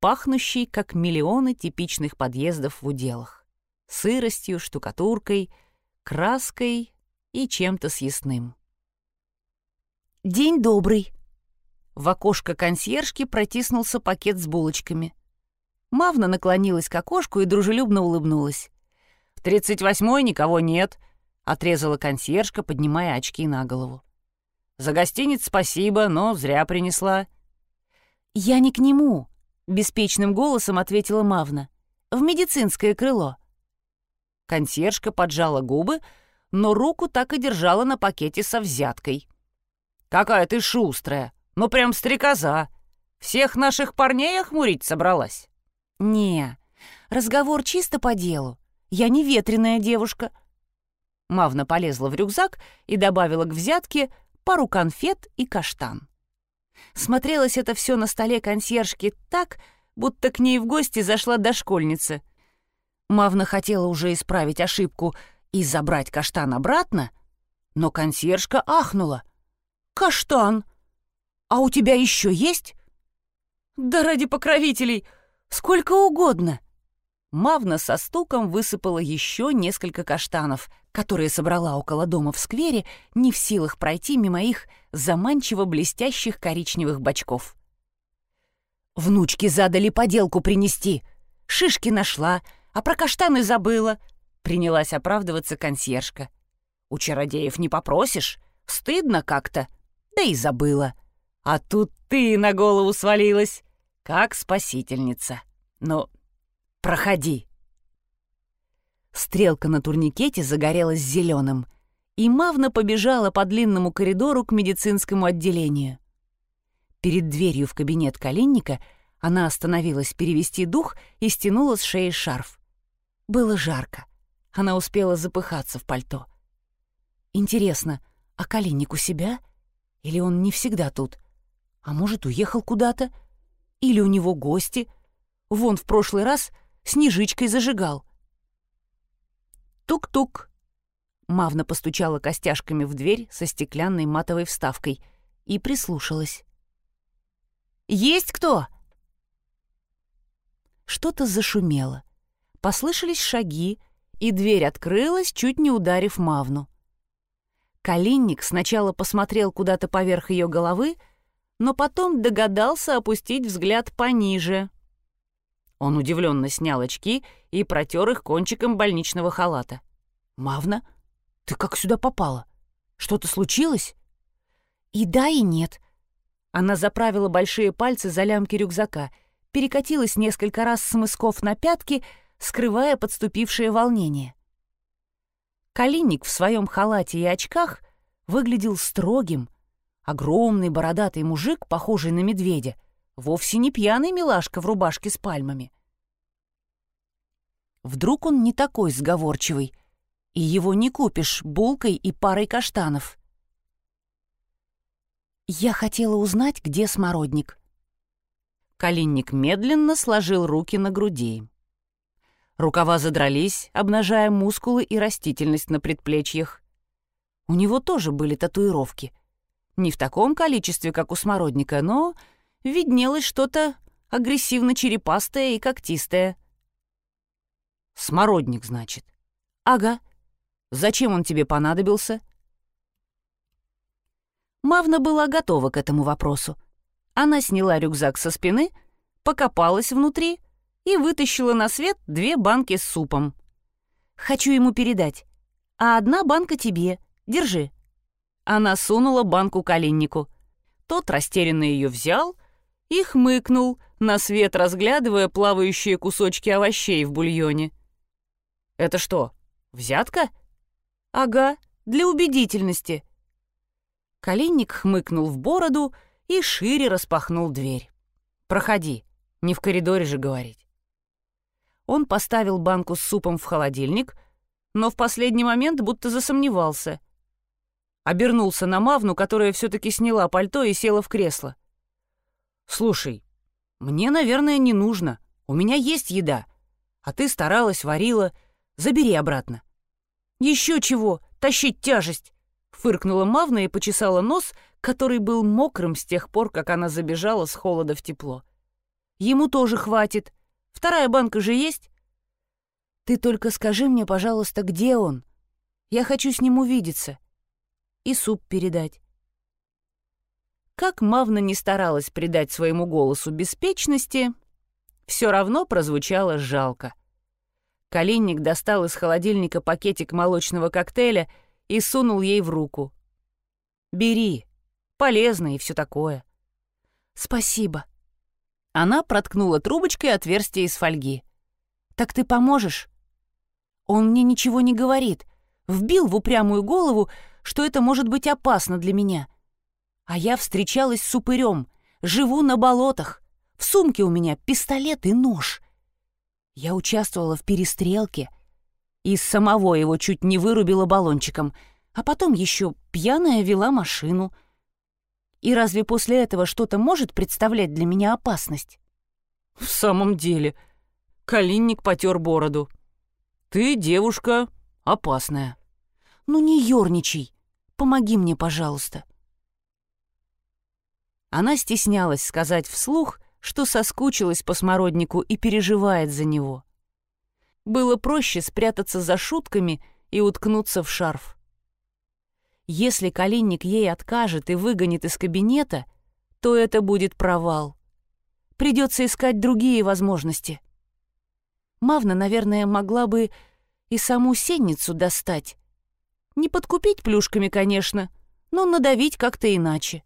пахнущий, как миллионы типичных подъездов в уделах. Сыростью, штукатуркой, краской и чем-то съестным. «День добрый!» В окошко консьержки протиснулся пакет с булочками. Мавна наклонилась к окошку и дружелюбно улыбнулась. «В тридцать восьмой никого нет», — отрезала консьержка, поднимая очки на голову. «За гостиниц спасибо, но зря принесла». «Я не к нему», — беспечным голосом ответила Мавна. «В медицинское крыло». Консьержка поджала губы, но руку так и держала на пакете со взяткой. «Какая ты шустрая! Ну прям стрекоза! Всех наших парней охмурить собралась?» «Не, разговор чисто по делу. Я не ветреная девушка». Мавна полезла в рюкзак и добавила к взятке пару конфет и каштан. Смотрелось это все на столе консьержки так, будто к ней в гости зашла дошкольница. Мавна хотела уже исправить ошибку и забрать каштан обратно, но консьержка ахнула. «Каштан! А у тебя еще есть?» «Да ради покровителей! Сколько угодно!» Мавна со стуком высыпала еще несколько каштанов, которые собрала около дома в сквере, не в силах пройти мимо их заманчиво блестящих коричневых бочков. «Внучки задали поделку принести. Шишки нашла, а про каштаны забыла», — принялась оправдываться консьержка. «У чародеев не попросишь, стыдно как-то, да и забыла. А тут ты на голову свалилась, как спасительница. Ну, проходи». Стрелка на турникете загорелась зеленым, и Мавна побежала по длинному коридору к медицинскому отделению. Перед дверью в кабинет Калинника она остановилась перевести дух и стянула с шеи шарф. Было жарко. Она успела запыхаться в пальто. Интересно, а Калинник у себя? Или он не всегда тут? А может, уехал куда-то? Или у него гости? Вон в прошлый раз снежичкой зажигал. Тук-тук. Мавна постучала костяшками в дверь со стеклянной матовой вставкой и прислушалась. «Есть кто?» Что-то зашумело. Послышались шаги, и дверь открылась, чуть не ударив Мавну. Калинник сначала посмотрел куда-то поверх ее головы, но потом догадался опустить взгляд пониже. Он удивленно снял очки и протер их кончиком больничного халата. «Мавна, ты как сюда попала? Что-то случилось?» «И да, и нет». Она заправила большие пальцы за лямки рюкзака, перекатилась несколько раз с мысков на пятки, скрывая подступившее волнение. Калинник в своем халате и очках выглядел строгим. Огромный бородатый мужик, похожий на медведя — Вовсе не пьяный милашка в рубашке с пальмами. Вдруг он не такой сговорчивый, и его не купишь булкой и парой каштанов. Я хотела узнать, где смородник. Калинник медленно сложил руки на груди. Рукава задрались, обнажая мускулы и растительность на предплечьях. У него тоже были татуировки. Не в таком количестве, как у смородника, но виднелось что-то агрессивно-черепастое и когтистое. «Смородник, значит?» «Ага. Зачем он тебе понадобился?» Мавна была готова к этому вопросу. Она сняла рюкзак со спины, покопалась внутри и вытащила на свет две банки с супом. «Хочу ему передать. А одна банка тебе. Держи». Она сунула банку калиннику. Тот растерянно ее взял — и хмыкнул, на свет разглядывая плавающие кусочки овощей в бульоне. «Это что, взятка?» «Ага, для убедительности». Калинник хмыкнул в бороду и шире распахнул дверь. «Проходи, не в коридоре же говорить». Он поставил банку с супом в холодильник, но в последний момент будто засомневался. Обернулся на Мавну, которая все-таки сняла пальто и села в кресло. «Слушай, мне, наверное, не нужно. У меня есть еда. А ты старалась, варила. Забери обратно». «Еще чего? Тащить тяжесть!» Фыркнула Мавна и почесала нос, который был мокрым с тех пор, как она забежала с холода в тепло. «Ему тоже хватит. Вторая банка же есть?» «Ты только скажи мне, пожалуйста, где он? Я хочу с ним увидеться. И суп передать». Как Мавна не старалась придать своему голосу беспечности, все равно прозвучало жалко. Калинник достал из холодильника пакетик молочного коктейля и сунул ей в руку. «Бери, полезно и все такое». «Спасибо». Она проткнула трубочкой отверстие из фольги. «Так ты поможешь?» Он мне ничего не говорит. Вбил в упрямую голову, что это может быть опасно для меня — а я встречалась с упырем, живу на болотах. В сумке у меня пистолет и нож. Я участвовала в перестрелке. Из самого его чуть не вырубила баллончиком, а потом еще пьяная вела машину. И разве после этого что-то может представлять для меня опасность? В самом деле, Калинник потер бороду. «Ты девушка опасная». «Ну не ерничай. Помоги мне, пожалуйста». Она стеснялась сказать вслух, что соскучилась по смороднику и переживает за него. Было проще спрятаться за шутками и уткнуться в шарф. Если Калинник ей откажет и выгонит из кабинета, то это будет провал. Придется искать другие возможности. Мавна, наверное, могла бы и саму сенницу достать. Не подкупить плюшками, конечно, но надавить как-то иначе.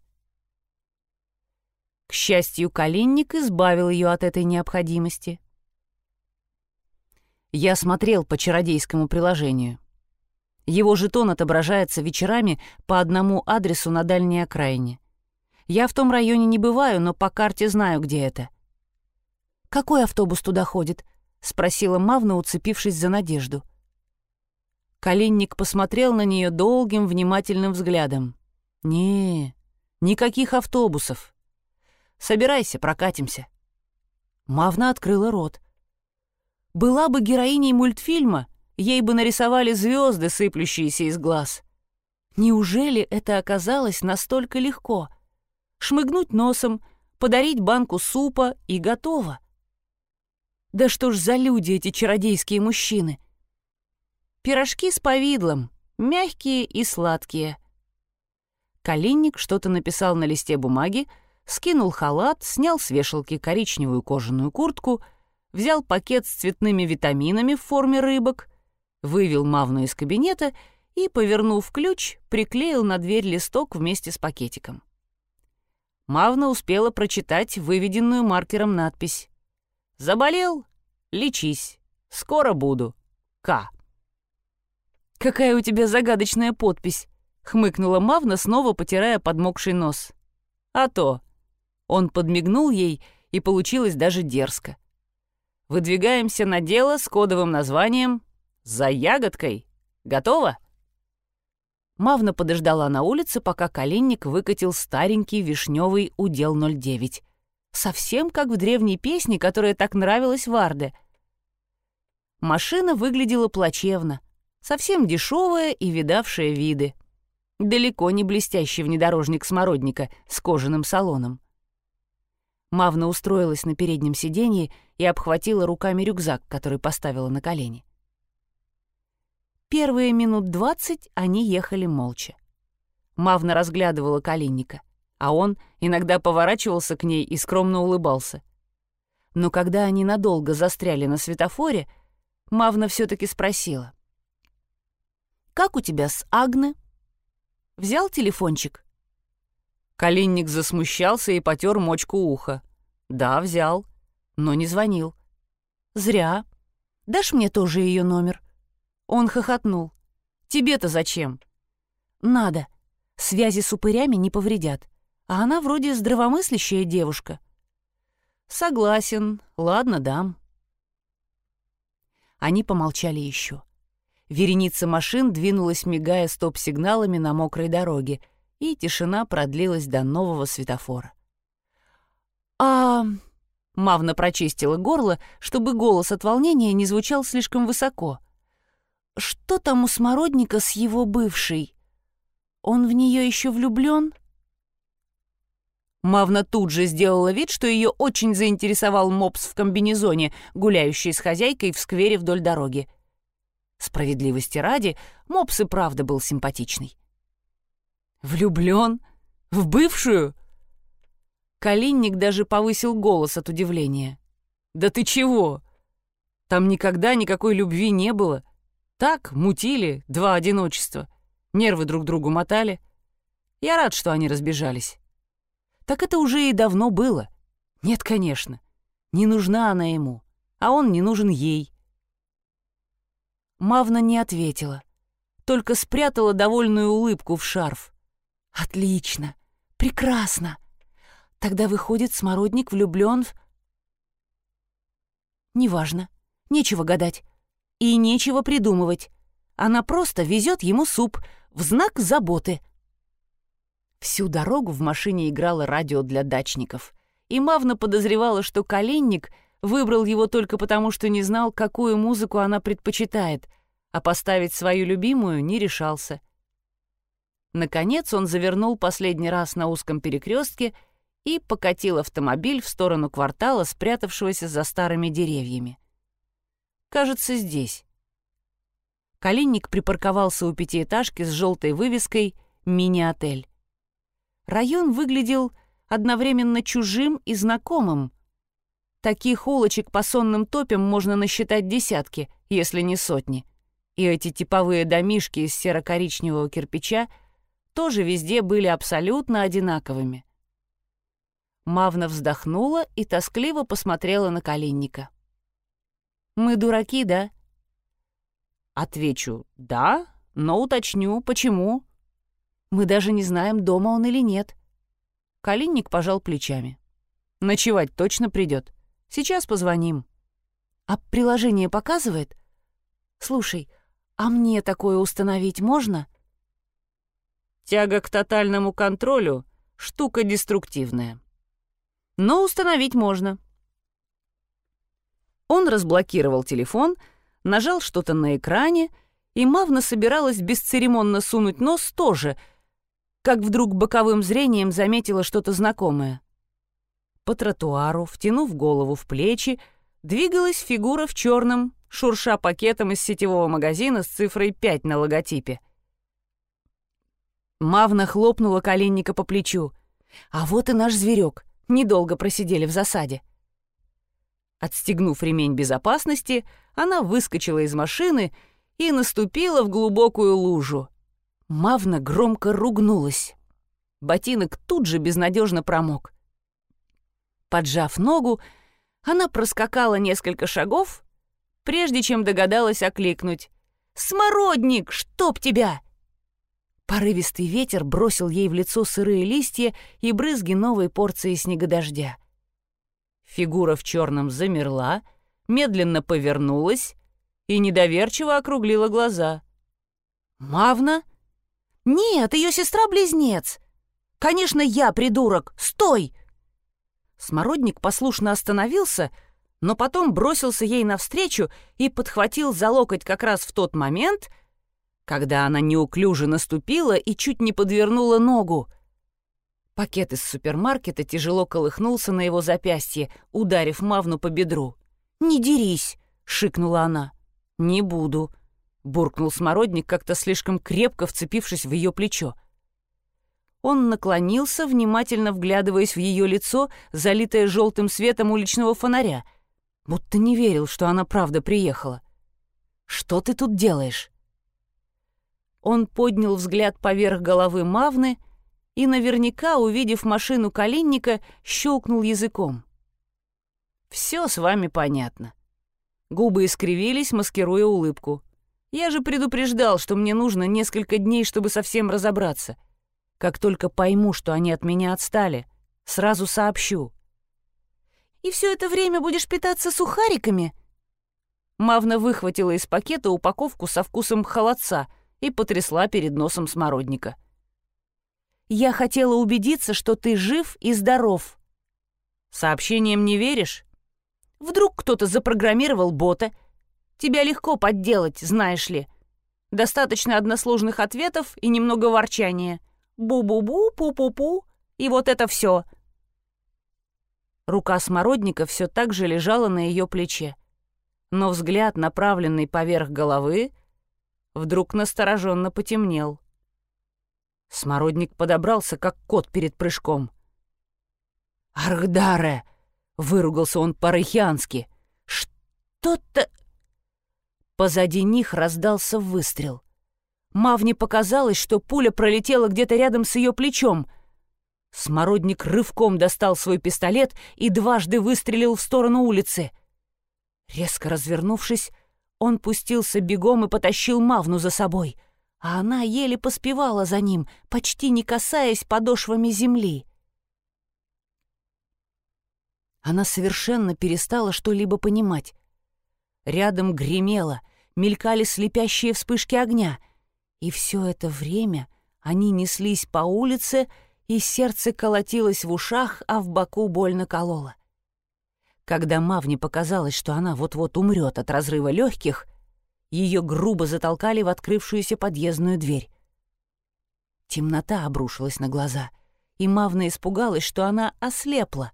К счастью, Калинник избавил ее от этой необходимости. Я смотрел по чародейскому приложению. Его жетон отображается вечерами по одному адресу на дальней окраине. Я в том районе не бываю, но по карте знаю, где это. «Какой автобус туда ходит?» — спросила Мавна, уцепившись за Надежду. Калинник посмотрел на нее долгим, внимательным взглядом. «Не, никаких автобусов. Собирайся, прокатимся». Мавна открыла рот. Была бы героиней мультфильма, ей бы нарисовали звезды, сыплющиеся из глаз. Неужели это оказалось настолько легко? Шмыгнуть носом, подарить банку супа и готово. Да что ж за люди эти чародейские мужчины? Пирожки с повидлом, мягкие и сладкие. Калинник что-то написал на листе бумаги, скинул халат, снял с вешалки коричневую кожаную куртку, взял пакет с цветными витаминами в форме рыбок, вывел Мавну из кабинета и, повернув ключ, приклеил на дверь листок вместе с пакетиком. Мавна успела прочитать выведенную маркером надпись Заболел? Лечись. Скоро буду. К. «Какая у тебя загадочная подпись!» — хмыкнула Мавна, снова потирая подмокший нос. «А то!» Он подмигнул ей, и получилось даже дерзко. «Выдвигаемся на дело с кодовым названием «За ягодкой». Готово?» Мавна подождала на улице, пока Калинник выкатил старенький вишневый удел 09 совсем как в древней песне, которая так нравилась Варде. Машина выглядела плачевно, совсем дешевая и видавшая виды. Далеко не блестящий внедорожник смородника с кожаным салоном. Мавна устроилась на переднем сиденье и обхватила руками рюкзак, который поставила на колени. Первые минут двадцать они ехали молча. Мавна разглядывала Калинника — а он иногда поворачивался к ней и скромно улыбался. Но когда они надолго застряли на светофоре, Мавна все-таки спросила. «Как у тебя с Агне? Взял телефончик?» Калинник засмущался и потер мочку уха. «Да, взял, но не звонил». «Зря. Дашь мне тоже ее номер?» Он хохотнул. «Тебе-то зачем?» «Надо. Связи с упырями не повредят а она вроде здравомыслящая девушка. Согласен, ладно, дам. Они помолчали еще. Вереница машин двинулась, мигая стоп-сигналами на мокрой дороге, и тишина продлилась до нового светофора. «А...» — Мавна прочистила горло, чтобы голос от волнения не звучал слишком высоко. «Что там у Смородника с его бывшей? Он в нее еще влюблен?» Мавна тут же сделала вид, что ее очень заинтересовал мопс в комбинезоне, гуляющий с хозяйкой в сквере вдоль дороги. Справедливости ради, мопс и правда был симпатичный. «Влюблен? В бывшую?» Калинник даже повысил голос от удивления. «Да ты чего? Там никогда никакой любви не было. Так, мутили, два одиночества. Нервы друг другу мотали. Я рад, что они разбежались» так это уже и давно было. Нет, конечно, не нужна она ему, а он не нужен ей. Мавна не ответила, только спрятала довольную улыбку в шарф. «Отлично! Прекрасно! Тогда, выходит, смородник влюблен в...» «Неважно. Нечего гадать. И нечего придумывать. Она просто везет ему суп в знак заботы». Всю дорогу в машине играло радио для дачников, и Мавна подозревала, что коленник выбрал его только потому, что не знал, какую музыку она предпочитает, а поставить свою любимую не решался. Наконец он завернул последний раз на узком перекрестке и покатил автомобиль в сторону квартала, спрятавшегося за старыми деревьями. Кажется, здесь. Калинник припарковался у пятиэтажки с желтой вывеской «Мини-отель». Район выглядел одновременно чужим и знакомым. Таких улочек по сонным топям можно насчитать десятки, если не сотни. И эти типовые домишки из серо-коричневого кирпича тоже везде были абсолютно одинаковыми. Мавна вздохнула и тоскливо посмотрела на Калинника. «Мы дураки, да?» Отвечу «да», но уточню, почему. Мы даже не знаем, дома он или нет. Калинник пожал плечами. Ночевать точно придет. Сейчас позвоним. А приложение показывает? Слушай, а мне такое установить можно? Тяга к тотальному контролю — штука деструктивная. Но установить можно. Он разблокировал телефон — нажал что-то на экране, и Мавна собиралась бесцеремонно сунуть нос тоже, как вдруг боковым зрением заметила что-то знакомое. По тротуару, втянув голову в плечи, двигалась фигура в черном, шурша пакетом из сетевого магазина с цифрой 5 на логотипе. Мавна хлопнула коленника по плечу. «А вот и наш зверек. Недолго просидели в засаде». Отстегнув ремень безопасности, она выскочила из машины и наступила в глубокую лужу. Мавна громко ругнулась. Ботинок тут же безнадежно промок. Поджав ногу, она проскакала несколько шагов, прежде чем догадалась окликнуть. «Смородник, чтоб тебя!» Порывистый ветер бросил ей в лицо сырые листья и брызги новой порции снегодождя. Фигура в черном замерла, медленно повернулась и недоверчиво округлила глаза. «Мавна?» «Нет, ее сестра-близнец!» «Конечно, я, придурок! Стой!» Смородник послушно остановился, но потом бросился ей навстречу и подхватил за локоть как раз в тот момент, когда она неуклюже наступила и чуть не подвернула ногу — Пакет из супермаркета тяжело колыхнулся на его запястье, ударив Мавну по бедру. «Не дерись!» — шикнула она. «Не буду», — буркнул смородник, как-то слишком крепко вцепившись в ее плечо. Он наклонился, внимательно вглядываясь в ее лицо, залитое желтым светом уличного фонаря, будто не верил, что она правда приехала. «Что ты тут делаешь?» Он поднял взгляд поверх головы Мавны — и наверняка, увидев машину Калинника, щелкнул языком. «Все с вами понятно». Губы искривились, маскируя улыбку. «Я же предупреждал, что мне нужно несколько дней, чтобы совсем разобраться. Как только пойму, что они от меня отстали, сразу сообщу». «И все это время будешь питаться сухариками?» Мавна выхватила из пакета упаковку со вкусом холодца и потрясла перед носом смородника. Я хотела убедиться, что ты жив и здоров. Сообщением не веришь? Вдруг кто-то запрограммировал бота. Тебя легко подделать, знаешь ли. Достаточно односложных ответов и немного ворчания. Бу-бу-бу, пу-пу-пу, и вот это все. Рука смородника все так же лежала на ее плече. Но взгляд, направленный поверх головы, вдруг настороженно потемнел. Смородник подобрался, как кот перед прыжком. «Аргдаре!» — выругался он по-рахиански. «Что-то...» Позади них раздался выстрел. Мавне показалось, что пуля пролетела где-то рядом с ее плечом. Смородник рывком достал свой пистолет и дважды выстрелил в сторону улицы. Резко развернувшись, он пустился бегом и потащил Мавну за собой — а она еле поспевала за ним, почти не касаясь подошвами земли. Она совершенно перестала что-либо понимать. Рядом гремело, мелькали слепящие вспышки огня, и все это время они неслись по улице, и сердце колотилось в ушах, а в боку больно кололо. Когда Мавне показалось, что она вот-вот умрет от разрыва легких, ее грубо затолкали в открывшуюся подъездную дверь. Темнота обрушилась на глаза, и Мавна испугалась, что она ослепла.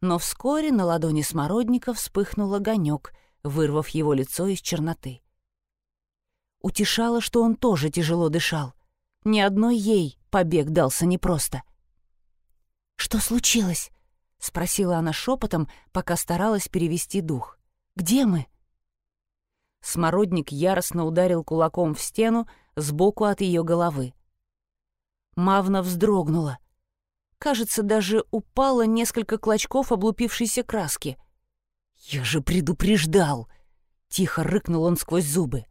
Но вскоре на ладони смородника вспыхнул огонек, вырвав его лицо из черноты. Утешало, что он тоже тяжело дышал. Ни одной ей побег дался непросто. «Что случилось?» — спросила она шепотом, пока старалась перевести дух. «Где мы?» Смородник яростно ударил кулаком в стену сбоку от ее головы. Мавна вздрогнула. Кажется, даже упало несколько клочков облупившейся краски. «Я же предупреждал!» — тихо рыкнул он сквозь зубы.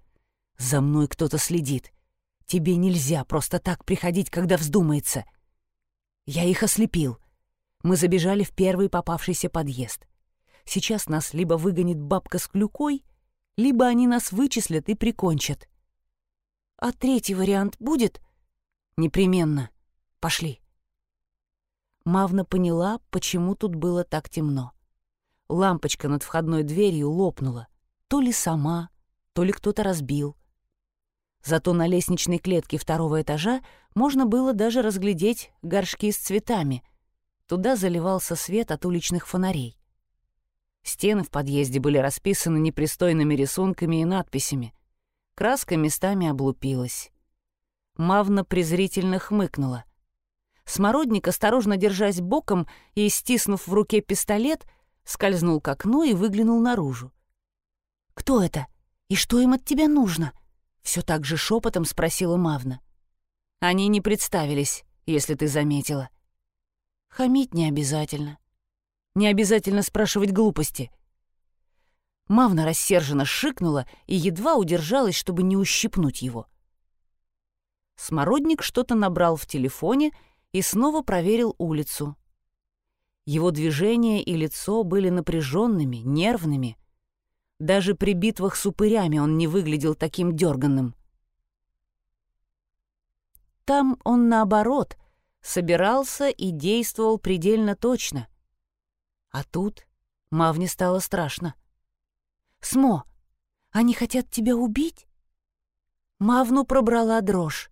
«За мной кто-то следит. Тебе нельзя просто так приходить, когда вздумается. Я их ослепил. Мы забежали в первый попавшийся подъезд. Сейчас нас либо выгонит бабка с клюкой, либо они нас вычислят и прикончат. А третий вариант будет? Непременно. Пошли. Мавна поняла, почему тут было так темно. Лампочка над входной дверью лопнула. То ли сама, то ли кто-то разбил. Зато на лестничной клетке второго этажа можно было даже разглядеть горшки с цветами — Туда заливался свет от уличных фонарей. Стены в подъезде были расписаны непристойными рисунками и надписями. Краска местами облупилась. Мавна презрительно хмыкнула. Смородник, осторожно держась боком и стиснув в руке пистолет, скользнул к окну и выглянул наружу. «Кто это? И что им от тебя нужно?» Все так же шепотом спросила Мавна. «Они не представились, если ты заметила. Хамить не обязательно. Не обязательно спрашивать глупости. Мавна рассерженно шикнула и едва удержалась, чтобы не ущипнуть его. Смородник что-то набрал в телефоне и снова проверил улицу. Его движения и лицо были напряженными, нервными. Даже при битвах с упырями он не выглядел таким дерганным. Там он, наоборот, собирался и действовал предельно точно. А тут Мавне стало страшно. «Смо, они хотят тебя убить?» Мавну пробрала дрожь.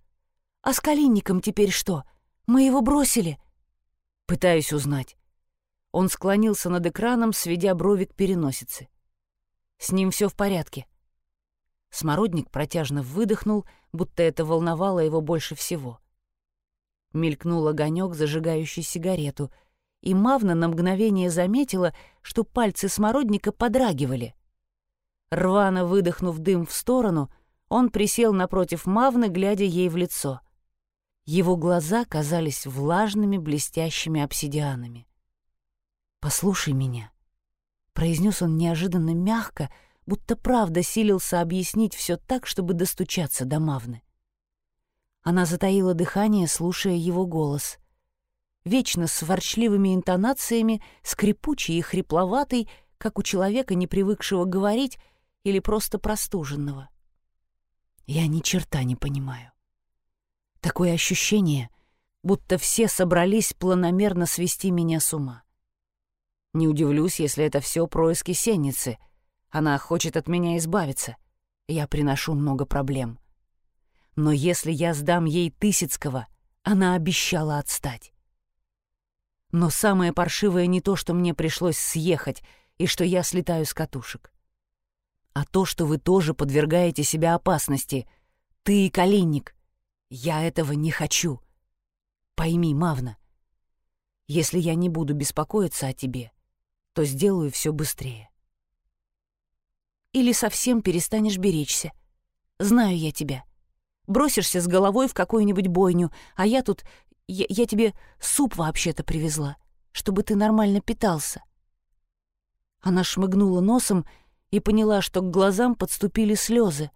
«А с Калинником теперь что? Мы его бросили?» Пытаюсь узнать. Он склонился над экраном, сведя брови к переносице. С ним все в порядке. Смородник протяжно выдохнул, будто это волновало его больше всего. Мелькнул огонек, зажигающий сигарету, и Мавна на мгновение заметила, что пальцы смородника подрагивали. Рвано выдохнув дым в сторону, он присел напротив Мавны, глядя ей в лицо. Его глаза казались влажными, блестящими обсидианами. «Послушай меня», — произнес он неожиданно мягко, будто правда силился объяснить все так, чтобы достучаться до Мавны. Она затаила дыхание, слушая его голос. Вечно с ворчливыми интонациями, скрипучий и хрипловатый, как у человека, не привыкшего говорить или просто простуженного. Я ни черта не понимаю. Такое ощущение, будто все собрались планомерно свести меня с ума. Не удивлюсь, если это все происки сенницы. Она хочет от меня избавиться. Я приношу много проблем. Но если я сдам ей Тысяцкого, она обещала отстать. Но самое паршивое не то, что мне пришлось съехать и что я слетаю с катушек, а то, что вы тоже подвергаете себя опасности. Ты и Калинник. Я этого не хочу. Пойми, Мавна, если я не буду беспокоиться о тебе, то сделаю все быстрее. Или совсем перестанешь беречься. Знаю я тебя. Бросишься с головой в какую-нибудь бойню, а я тут... Я, я тебе суп вообще-то привезла, чтобы ты нормально питался». Она шмыгнула носом и поняла, что к глазам подступили слезы.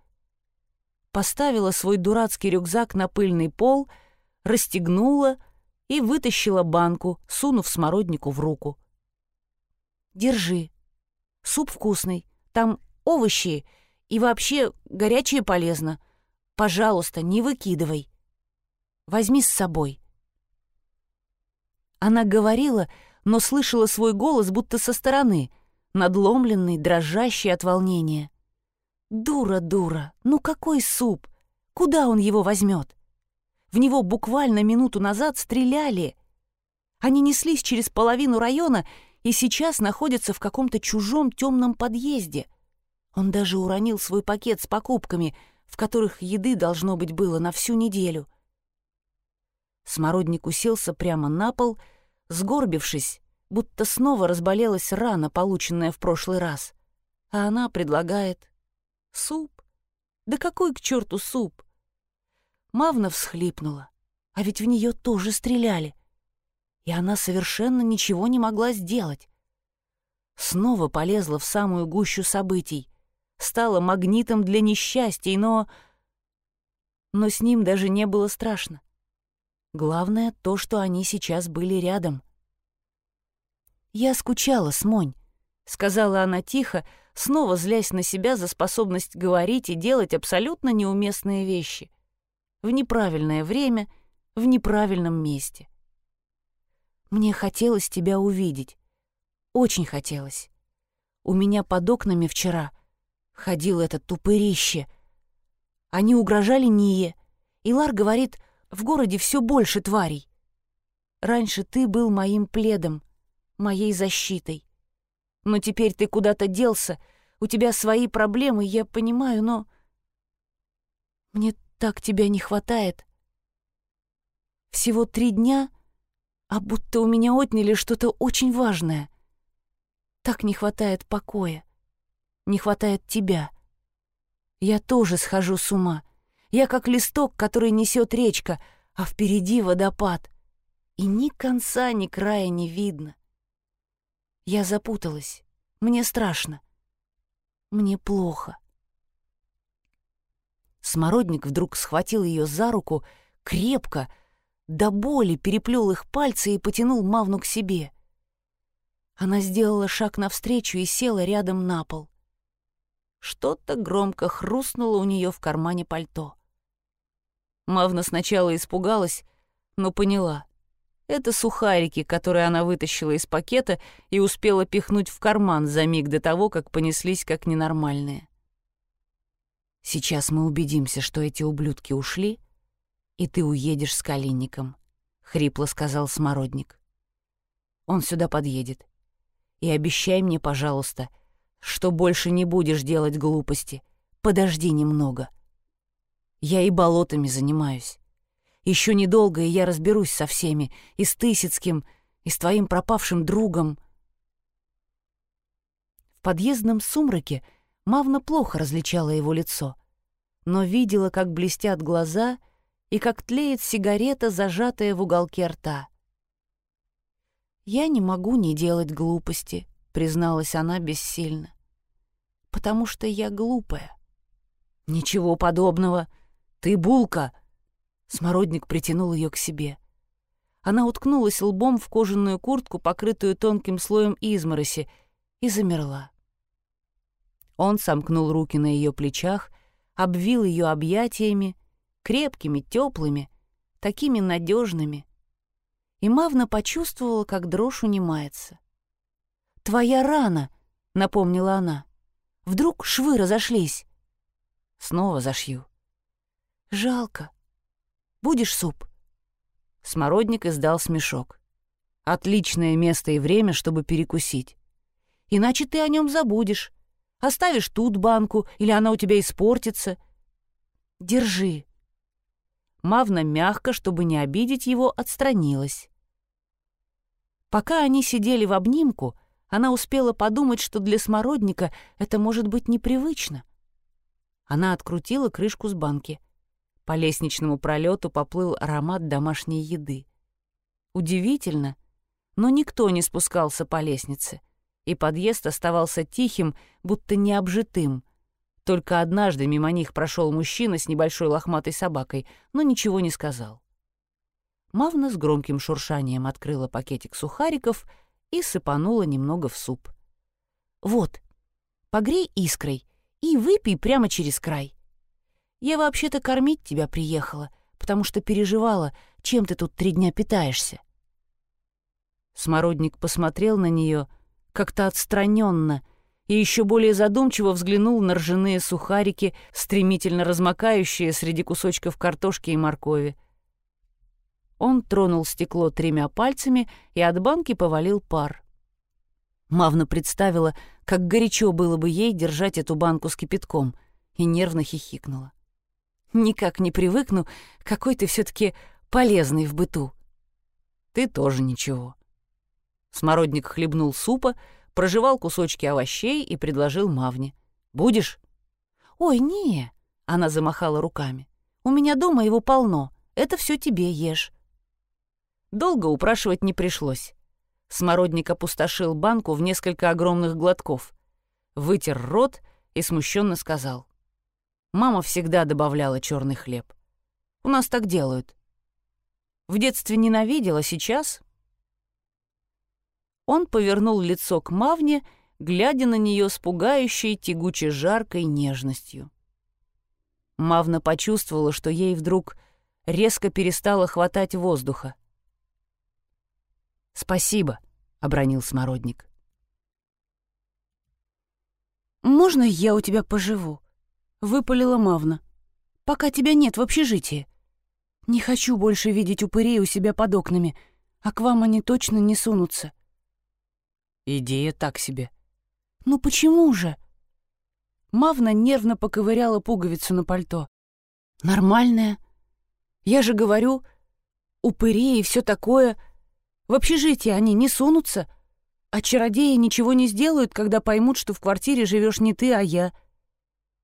Поставила свой дурацкий рюкзак на пыльный пол, расстегнула и вытащила банку, сунув смороднику в руку. «Держи. Суп вкусный. Там овощи и вообще горячее полезно. Пожалуйста, не выкидывай. Возьми с собой». Она говорила, но слышала свой голос будто со стороны, надломленный, дрожащий от волнения. «Дура, дура, ну какой суп? Куда он его возьмет? В него буквально минуту назад стреляли. Они неслись через половину района и сейчас находятся в каком-то чужом темном подъезде. Он даже уронил свой пакет с покупками, в которых еды должно быть было на всю неделю. Смородник уселся прямо на пол, сгорбившись, будто снова разболелась рана, полученная в прошлый раз. А она предлагает суп. Да какой к черту суп? Мавна всхлипнула, а ведь в нее тоже стреляли. И она совершенно ничего не могла сделать. Снова полезла в самую гущу событий, стала магнитом для несчастий, но... Но с ним даже не было страшно. Главное то, что они сейчас были рядом. «Я скучала, Смонь», — сказала она тихо, снова злясь на себя за способность говорить и делать абсолютно неуместные вещи в неправильное время, в неправильном месте. Мне хотелось тебя увидеть. Очень хотелось. У меня под окнами вчера ходил этот тупырище. Они угрожали Ние, и Лар говорит, в городе все больше тварей. Раньше ты был моим пледом, моей защитой. Но теперь ты куда-то делся, у тебя свои проблемы, я понимаю, но... Мне так тебя не хватает. Всего три дня, а будто у меня отняли что-то очень важное. Так не хватает покоя, не хватает тебя. Я тоже схожу с ума. Я как листок, который несет речка, а впереди водопад. И ни конца, ни края не видно. Я запуталась. Мне страшно. Мне плохо. Смородник вдруг схватил ее за руку, крепко, до боли переплел их пальцы и потянул Мавну к себе. Она сделала шаг навстречу и села рядом на пол. Что-то громко хрустнуло у нее в кармане пальто. Мавна сначала испугалась, но поняла. Это сухарики, которые она вытащила из пакета и успела пихнуть в карман за миг до того, как понеслись как ненормальные. Сейчас мы убедимся, что эти ублюдки ушли, и ты уедешь с Калинником», — хрипло сказал Смородник. «Он сюда подъедет. И обещай мне, пожалуйста, что больше не будешь делать глупости. Подожди немного. Я и болотами занимаюсь. Еще недолго, и я разберусь со всеми, и с Тысяцким, и с твоим пропавшим другом». В подъездном сумраке Мавна плохо различала его лицо, но видела, как блестят глаза и как тлеет сигарета, зажатая в уголке рта. «Я не могу не делать глупости», — призналась она бессильно. «Потому что я глупая». «Ничего подобного. Ты булка!» Смородник притянул ее к себе. Она уткнулась лбом в кожаную куртку, покрытую тонким слоем измороси, и замерла. Он сомкнул руки на ее плечах, обвил ее объятиями, крепкими, теплыми, такими надежными. И Мавна почувствовала, как дрожь унимается. «Твоя рана!» — напомнила она. «Вдруг швы разошлись?» «Снова зашью». «Жалко. Будешь суп?» Смородник издал смешок. «Отличное место и время, чтобы перекусить. Иначе ты о нем забудешь. Оставишь тут банку, или она у тебя испортится. Держи». Мавна мягко, чтобы не обидеть его, отстранилась. Пока они сидели в обнимку, она успела подумать, что для смородника это может быть непривычно. Она открутила крышку с банки. По лестничному пролету поплыл аромат домашней еды. Удивительно, но никто не спускался по лестнице и подъезд оставался тихим, будто необжитым. Только однажды мимо них прошел мужчина с небольшой лохматой собакой, но ничего не сказал. Мавна с громким шуршанием открыла пакетик сухариков и сыпанула немного в суп. «Вот, погрей искрой и выпей прямо через край. Я вообще-то кормить тебя приехала, потому что переживала, чем ты тут три дня питаешься». Смородник посмотрел на нее как-то отстраненно и еще более задумчиво взглянул на ржаные сухарики, стремительно размокающие среди кусочков картошки и моркови. Он тронул стекло тремя пальцами, и от банки повалил пар. Мавна представила, как горячо было бы ей держать эту банку с кипятком, и нервно хихикнула. «Никак не привыкну, какой ты все таки полезный в быту». «Ты тоже ничего». Смородник хлебнул супа, прожевал кусочки овощей и предложил Мавне. «Будешь?» «Ой, не!» — она замахала руками. «У меня дома его полно. Это все тебе ешь». Долго упрашивать не пришлось. Смородник опустошил банку в несколько огромных глотков, вытер рот и смущенно сказал. «Мама всегда добавляла черный хлеб. У нас так делают. В детстве ненавидела, сейчас...» Он повернул лицо к Мавне, глядя на нее с пугающей, тягуче жаркой нежностью. Мавна почувствовала, что ей вдруг резко перестало хватать воздуха. «Спасибо», — обронил Смородник. «Можно я у тебя поживу?» — выпалила Мавна. «Пока тебя нет в общежитии. Не хочу больше видеть упырей у себя под окнами, а к вам они точно не сунутся». «Идея так себе». «Ну почему же?» Мавна нервно поковыряла пуговицу на пальто. «Нормальная. Я же говорю, упыри и все такое, в общежитие они не сунутся, а чародеи ничего не сделают, когда поймут, что в квартире живешь не ты, а я».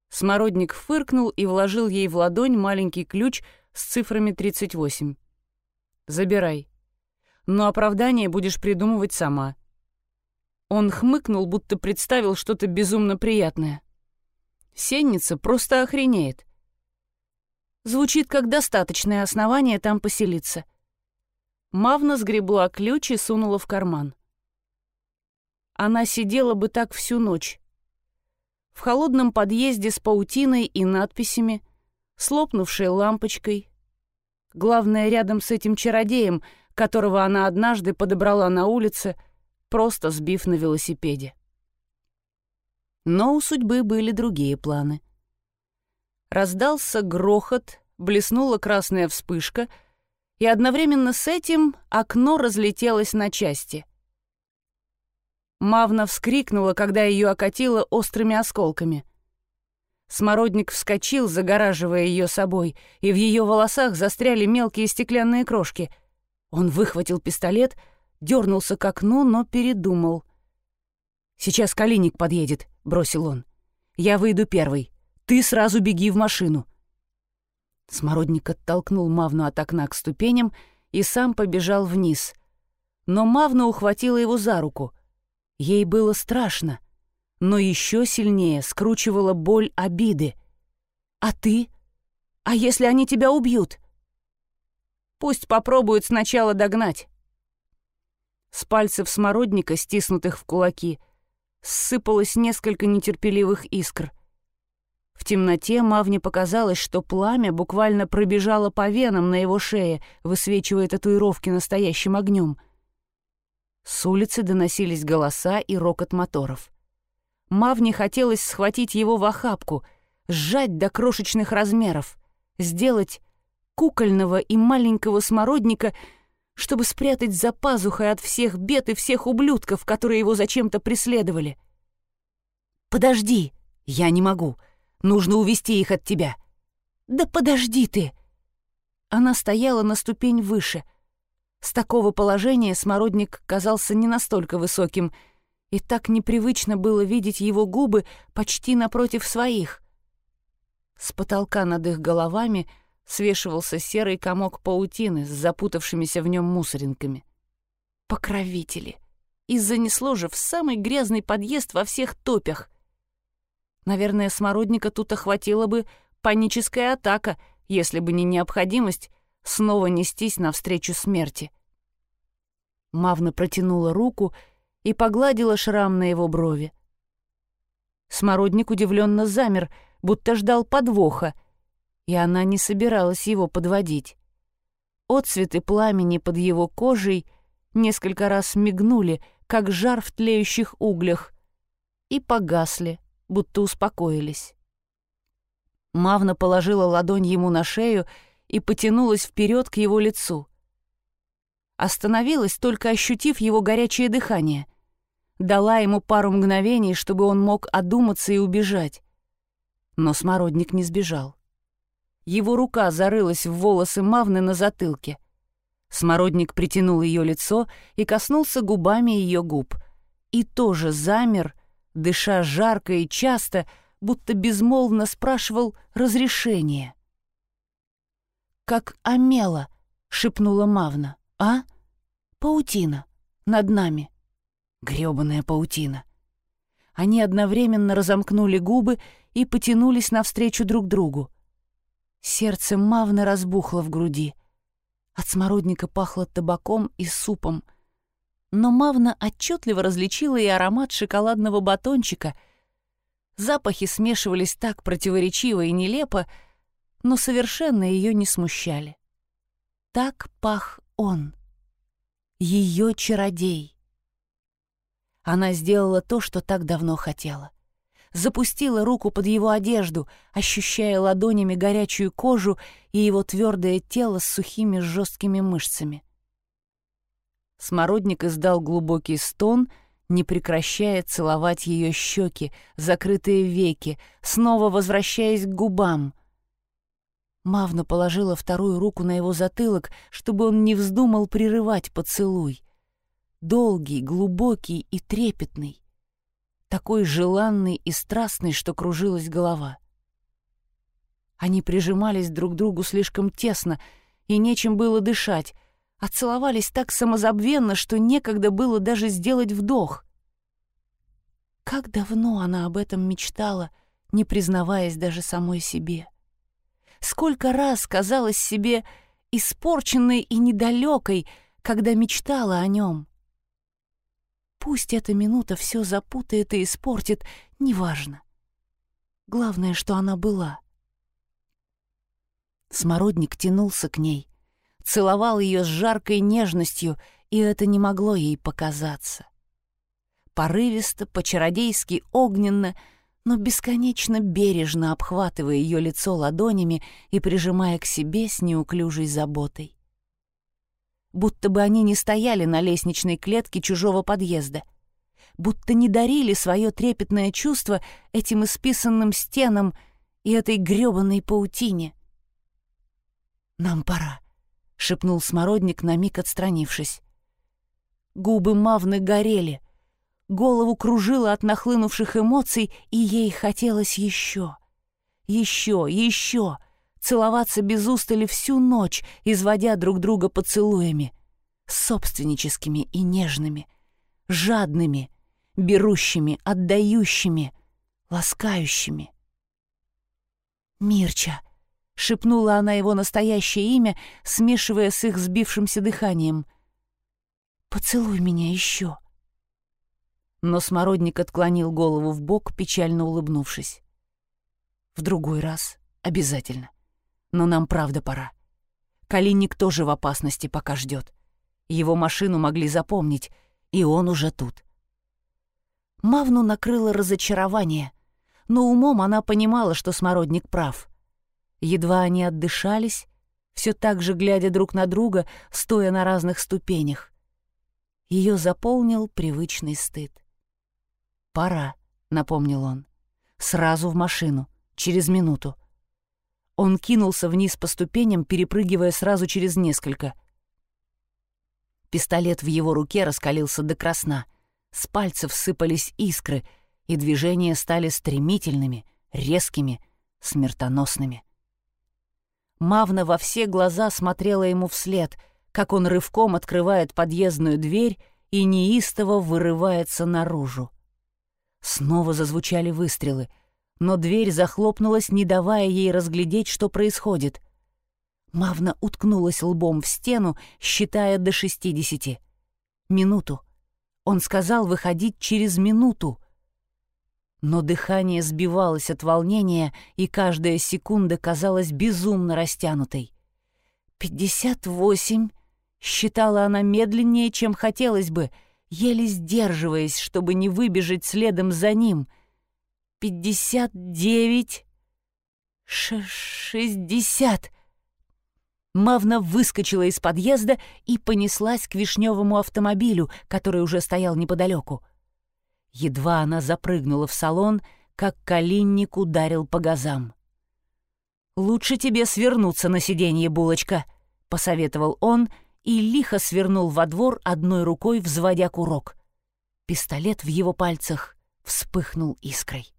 Смородник фыркнул и вложил ей в ладонь маленький ключ с цифрами 38. «Забирай. Но оправдание будешь придумывать сама». Он хмыкнул, будто представил что-то безумно приятное. Сенница просто охренеет. Звучит как достаточное основание там поселиться. Мавна сгребла ключ и сунула в карман. Она сидела бы так всю ночь. В холодном подъезде с паутиной и надписями, слопнувшей лампочкой. Главное, рядом с этим чародеем, которого она однажды подобрала на улице, просто сбив на велосипеде. Но у судьбы были другие планы. Раздался грохот, блеснула красная вспышка — и одновременно с этим окно разлетелось на части. Мавна вскрикнула, когда ее окатило острыми осколками. Смородник вскочил, загораживая ее собой, и в ее волосах застряли мелкие стеклянные крошки. Он выхватил пистолет, дернулся к окну, но передумал. «Сейчас Калиник подъедет», — бросил он. «Я выйду первый. Ты сразу беги в машину. Смородник оттолкнул Мавну от окна к ступеням и сам побежал вниз. Но Мавна ухватила его за руку. Ей было страшно, но еще сильнее скручивала боль обиды. «А ты? А если они тебя убьют?» «Пусть попробуют сначала догнать». С пальцев смородника, стиснутых в кулаки, ссыпалось несколько нетерпеливых искр — в темноте Мавне показалось, что пламя буквально пробежало по венам на его шее, высвечивая татуировки настоящим огнем. С улицы доносились голоса и рокот моторов. Мавне хотелось схватить его в охапку, сжать до крошечных размеров, сделать кукольного и маленького смородника, чтобы спрятать за пазухой от всех бед и всех ублюдков, которые его зачем-то преследовали. «Подожди, я не могу», Нужно увести их от тебя». «Да подожди ты!» Она стояла на ступень выше. С такого положения смородник казался не настолько высоким, и так непривычно было видеть его губы почти напротив своих. С потолка над их головами свешивался серый комок паутины с запутавшимися в нем мусоринками. Покровители! И занесло же в самый грязный подъезд во всех топях. Наверное, смородника тут охватила бы паническая атака, если бы не необходимость снова нестись навстречу смерти. Мавна протянула руку и погладила шрам на его брови. Смородник удивленно замер, будто ждал подвоха, и она не собиралась его подводить. Отцветы пламени под его кожей несколько раз мигнули, как жар в тлеющих углях, и погасли, будто успокоились. Мавна положила ладонь ему на шею и потянулась вперед к его лицу. Остановилась, только ощутив его горячее дыхание. Дала ему пару мгновений, чтобы он мог одуматься и убежать. Но смородник не сбежал. Его рука зарылась в волосы Мавны на затылке. Смородник притянул ее лицо и коснулся губами ее губ. И тоже замер, дыша жарко и часто, будто безмолвно спрашивал разрешение. «Как Амела», — шепнула Мавна, — «а? Паутина. Над нами». Грёбаная паутина. Они одновременно разомкнули губы и потянулись навстречу друг другу. Сердце Мавны разбухло в груди. От смородника пахло табаком и супом. Но Мавна отчетливо различила и аромат шоколадного батончика — Запахи смешивались так противоречиво и нелепо, но совершенно ее не смущали. Так пах он, ее чародей. Она сделала то, что так давно хотела. Запустила руку под его одежду, ощущая ладонями горячую кожу и его твердое тело с сухими жесткими мышцами. Смородник издал глубокий стон — не прекращая целовать ее щеки, закрытые веки, снова возвращаясь к губам. Мавна положила вторую руку на его затылок, чтобы он не вздумал прерывать поцелуй. Долгий, глубокий и трепетный. Такой желанный и страстный, что кружилась голова. Они прижимались друг к другу слишком тесно, и нечем было дышать, а целовались так самозабвенно, что некогда было даже сделать вдох. Как давно она об этом мечтала, не признаваясь даже самой себе. Сколько раз казалась себе испорченной и недалекой, когда мечтала о нем. Пусть эта минута все запутает и испортит, неважно. Главное, что она была. Смородник тянулся к ней, целовал ее с жаркой нежностью, и это не могло ей показаться. Порывисто, по-чародейски огненно, но бесконечно бережно обхватывая ее лицо ладонями и прижимая к себе с неуклюжей заботой. Будто бы они не стояли на лестничной клетке чужого подъезда, будто не дарили свое трепетное чувство этим исписанным стенам и этой грёбаной паутине. «Нам пора», — шепнул смородник, на миг отстранившись. Губы Мавны горели, голову кружило от нахлынувших эмоций, и ей хотелось еще, еще, еще, целоваться без устали всю ночь, изводя друг друга поцелуями, собственническими и нежными, жадными, берущими, отдающими, ласкающими. «Мирча!» — шепнула она его настоящее имя, смешивая с их сбившимся дыханием. «Поцелуй меня еще!» Но Смородник отклонил голову в бок, печально улыбнувшись. «В другой раз. Обязательно. Но нам правда пора. Калинник тоже в опасности, пока ждет. Его машину могли запомнить, и он уже тут». Мавну накрыло разочарование, но умом она понимала, что Смородник прав — Едва они отдышались, все так же глядя друг на друга, стоя на разных ступенях. Ее заполнил привычный стыд. «Пора», — напомнил он. «Сразу в машину, через минуту». Он кинулся вниз по ступеням, перепрыгивая сразу через несколько. Пистолет в его руке раскалился до красна. С пальцев сыпались искры, и движения стали стремительными, резкими, смертоносными. Мавна во все глаза смотрела ему вслед, как он рывком открывает подъездную дверь и неистово вырывается наружу. Снова зазвучали выстрелы, но дверь захлопнулась, не давая ей разглядеть, что происходит. Мавна уткнулась лбом в стену, считая до шестидесяти. Минуту. Он сказал выходить через минуту но дыхание сбивалось от волнения, и каждая секунда казалась безумно растянутой. «Пятьдесят восемь», — Считала она медленнее, чем хотелось бы, еле сдерживаясь, чтобы не выбежать следом за ним. «Пятьдесят девять...» «Шестьдесят...» Мавна выскочила из подъезда и понеслась к вишневому автомобилю, который уже стоял неподалеку. Едва она запрыгнула в салон, как Калинник ударил по газам. «Лучше тебе свернуться на сиденье, булочка», — посоветовал он и лихо свернул во двор одной рукой, взводя курок. Пистолет в его пальцах вспыхнул искрой.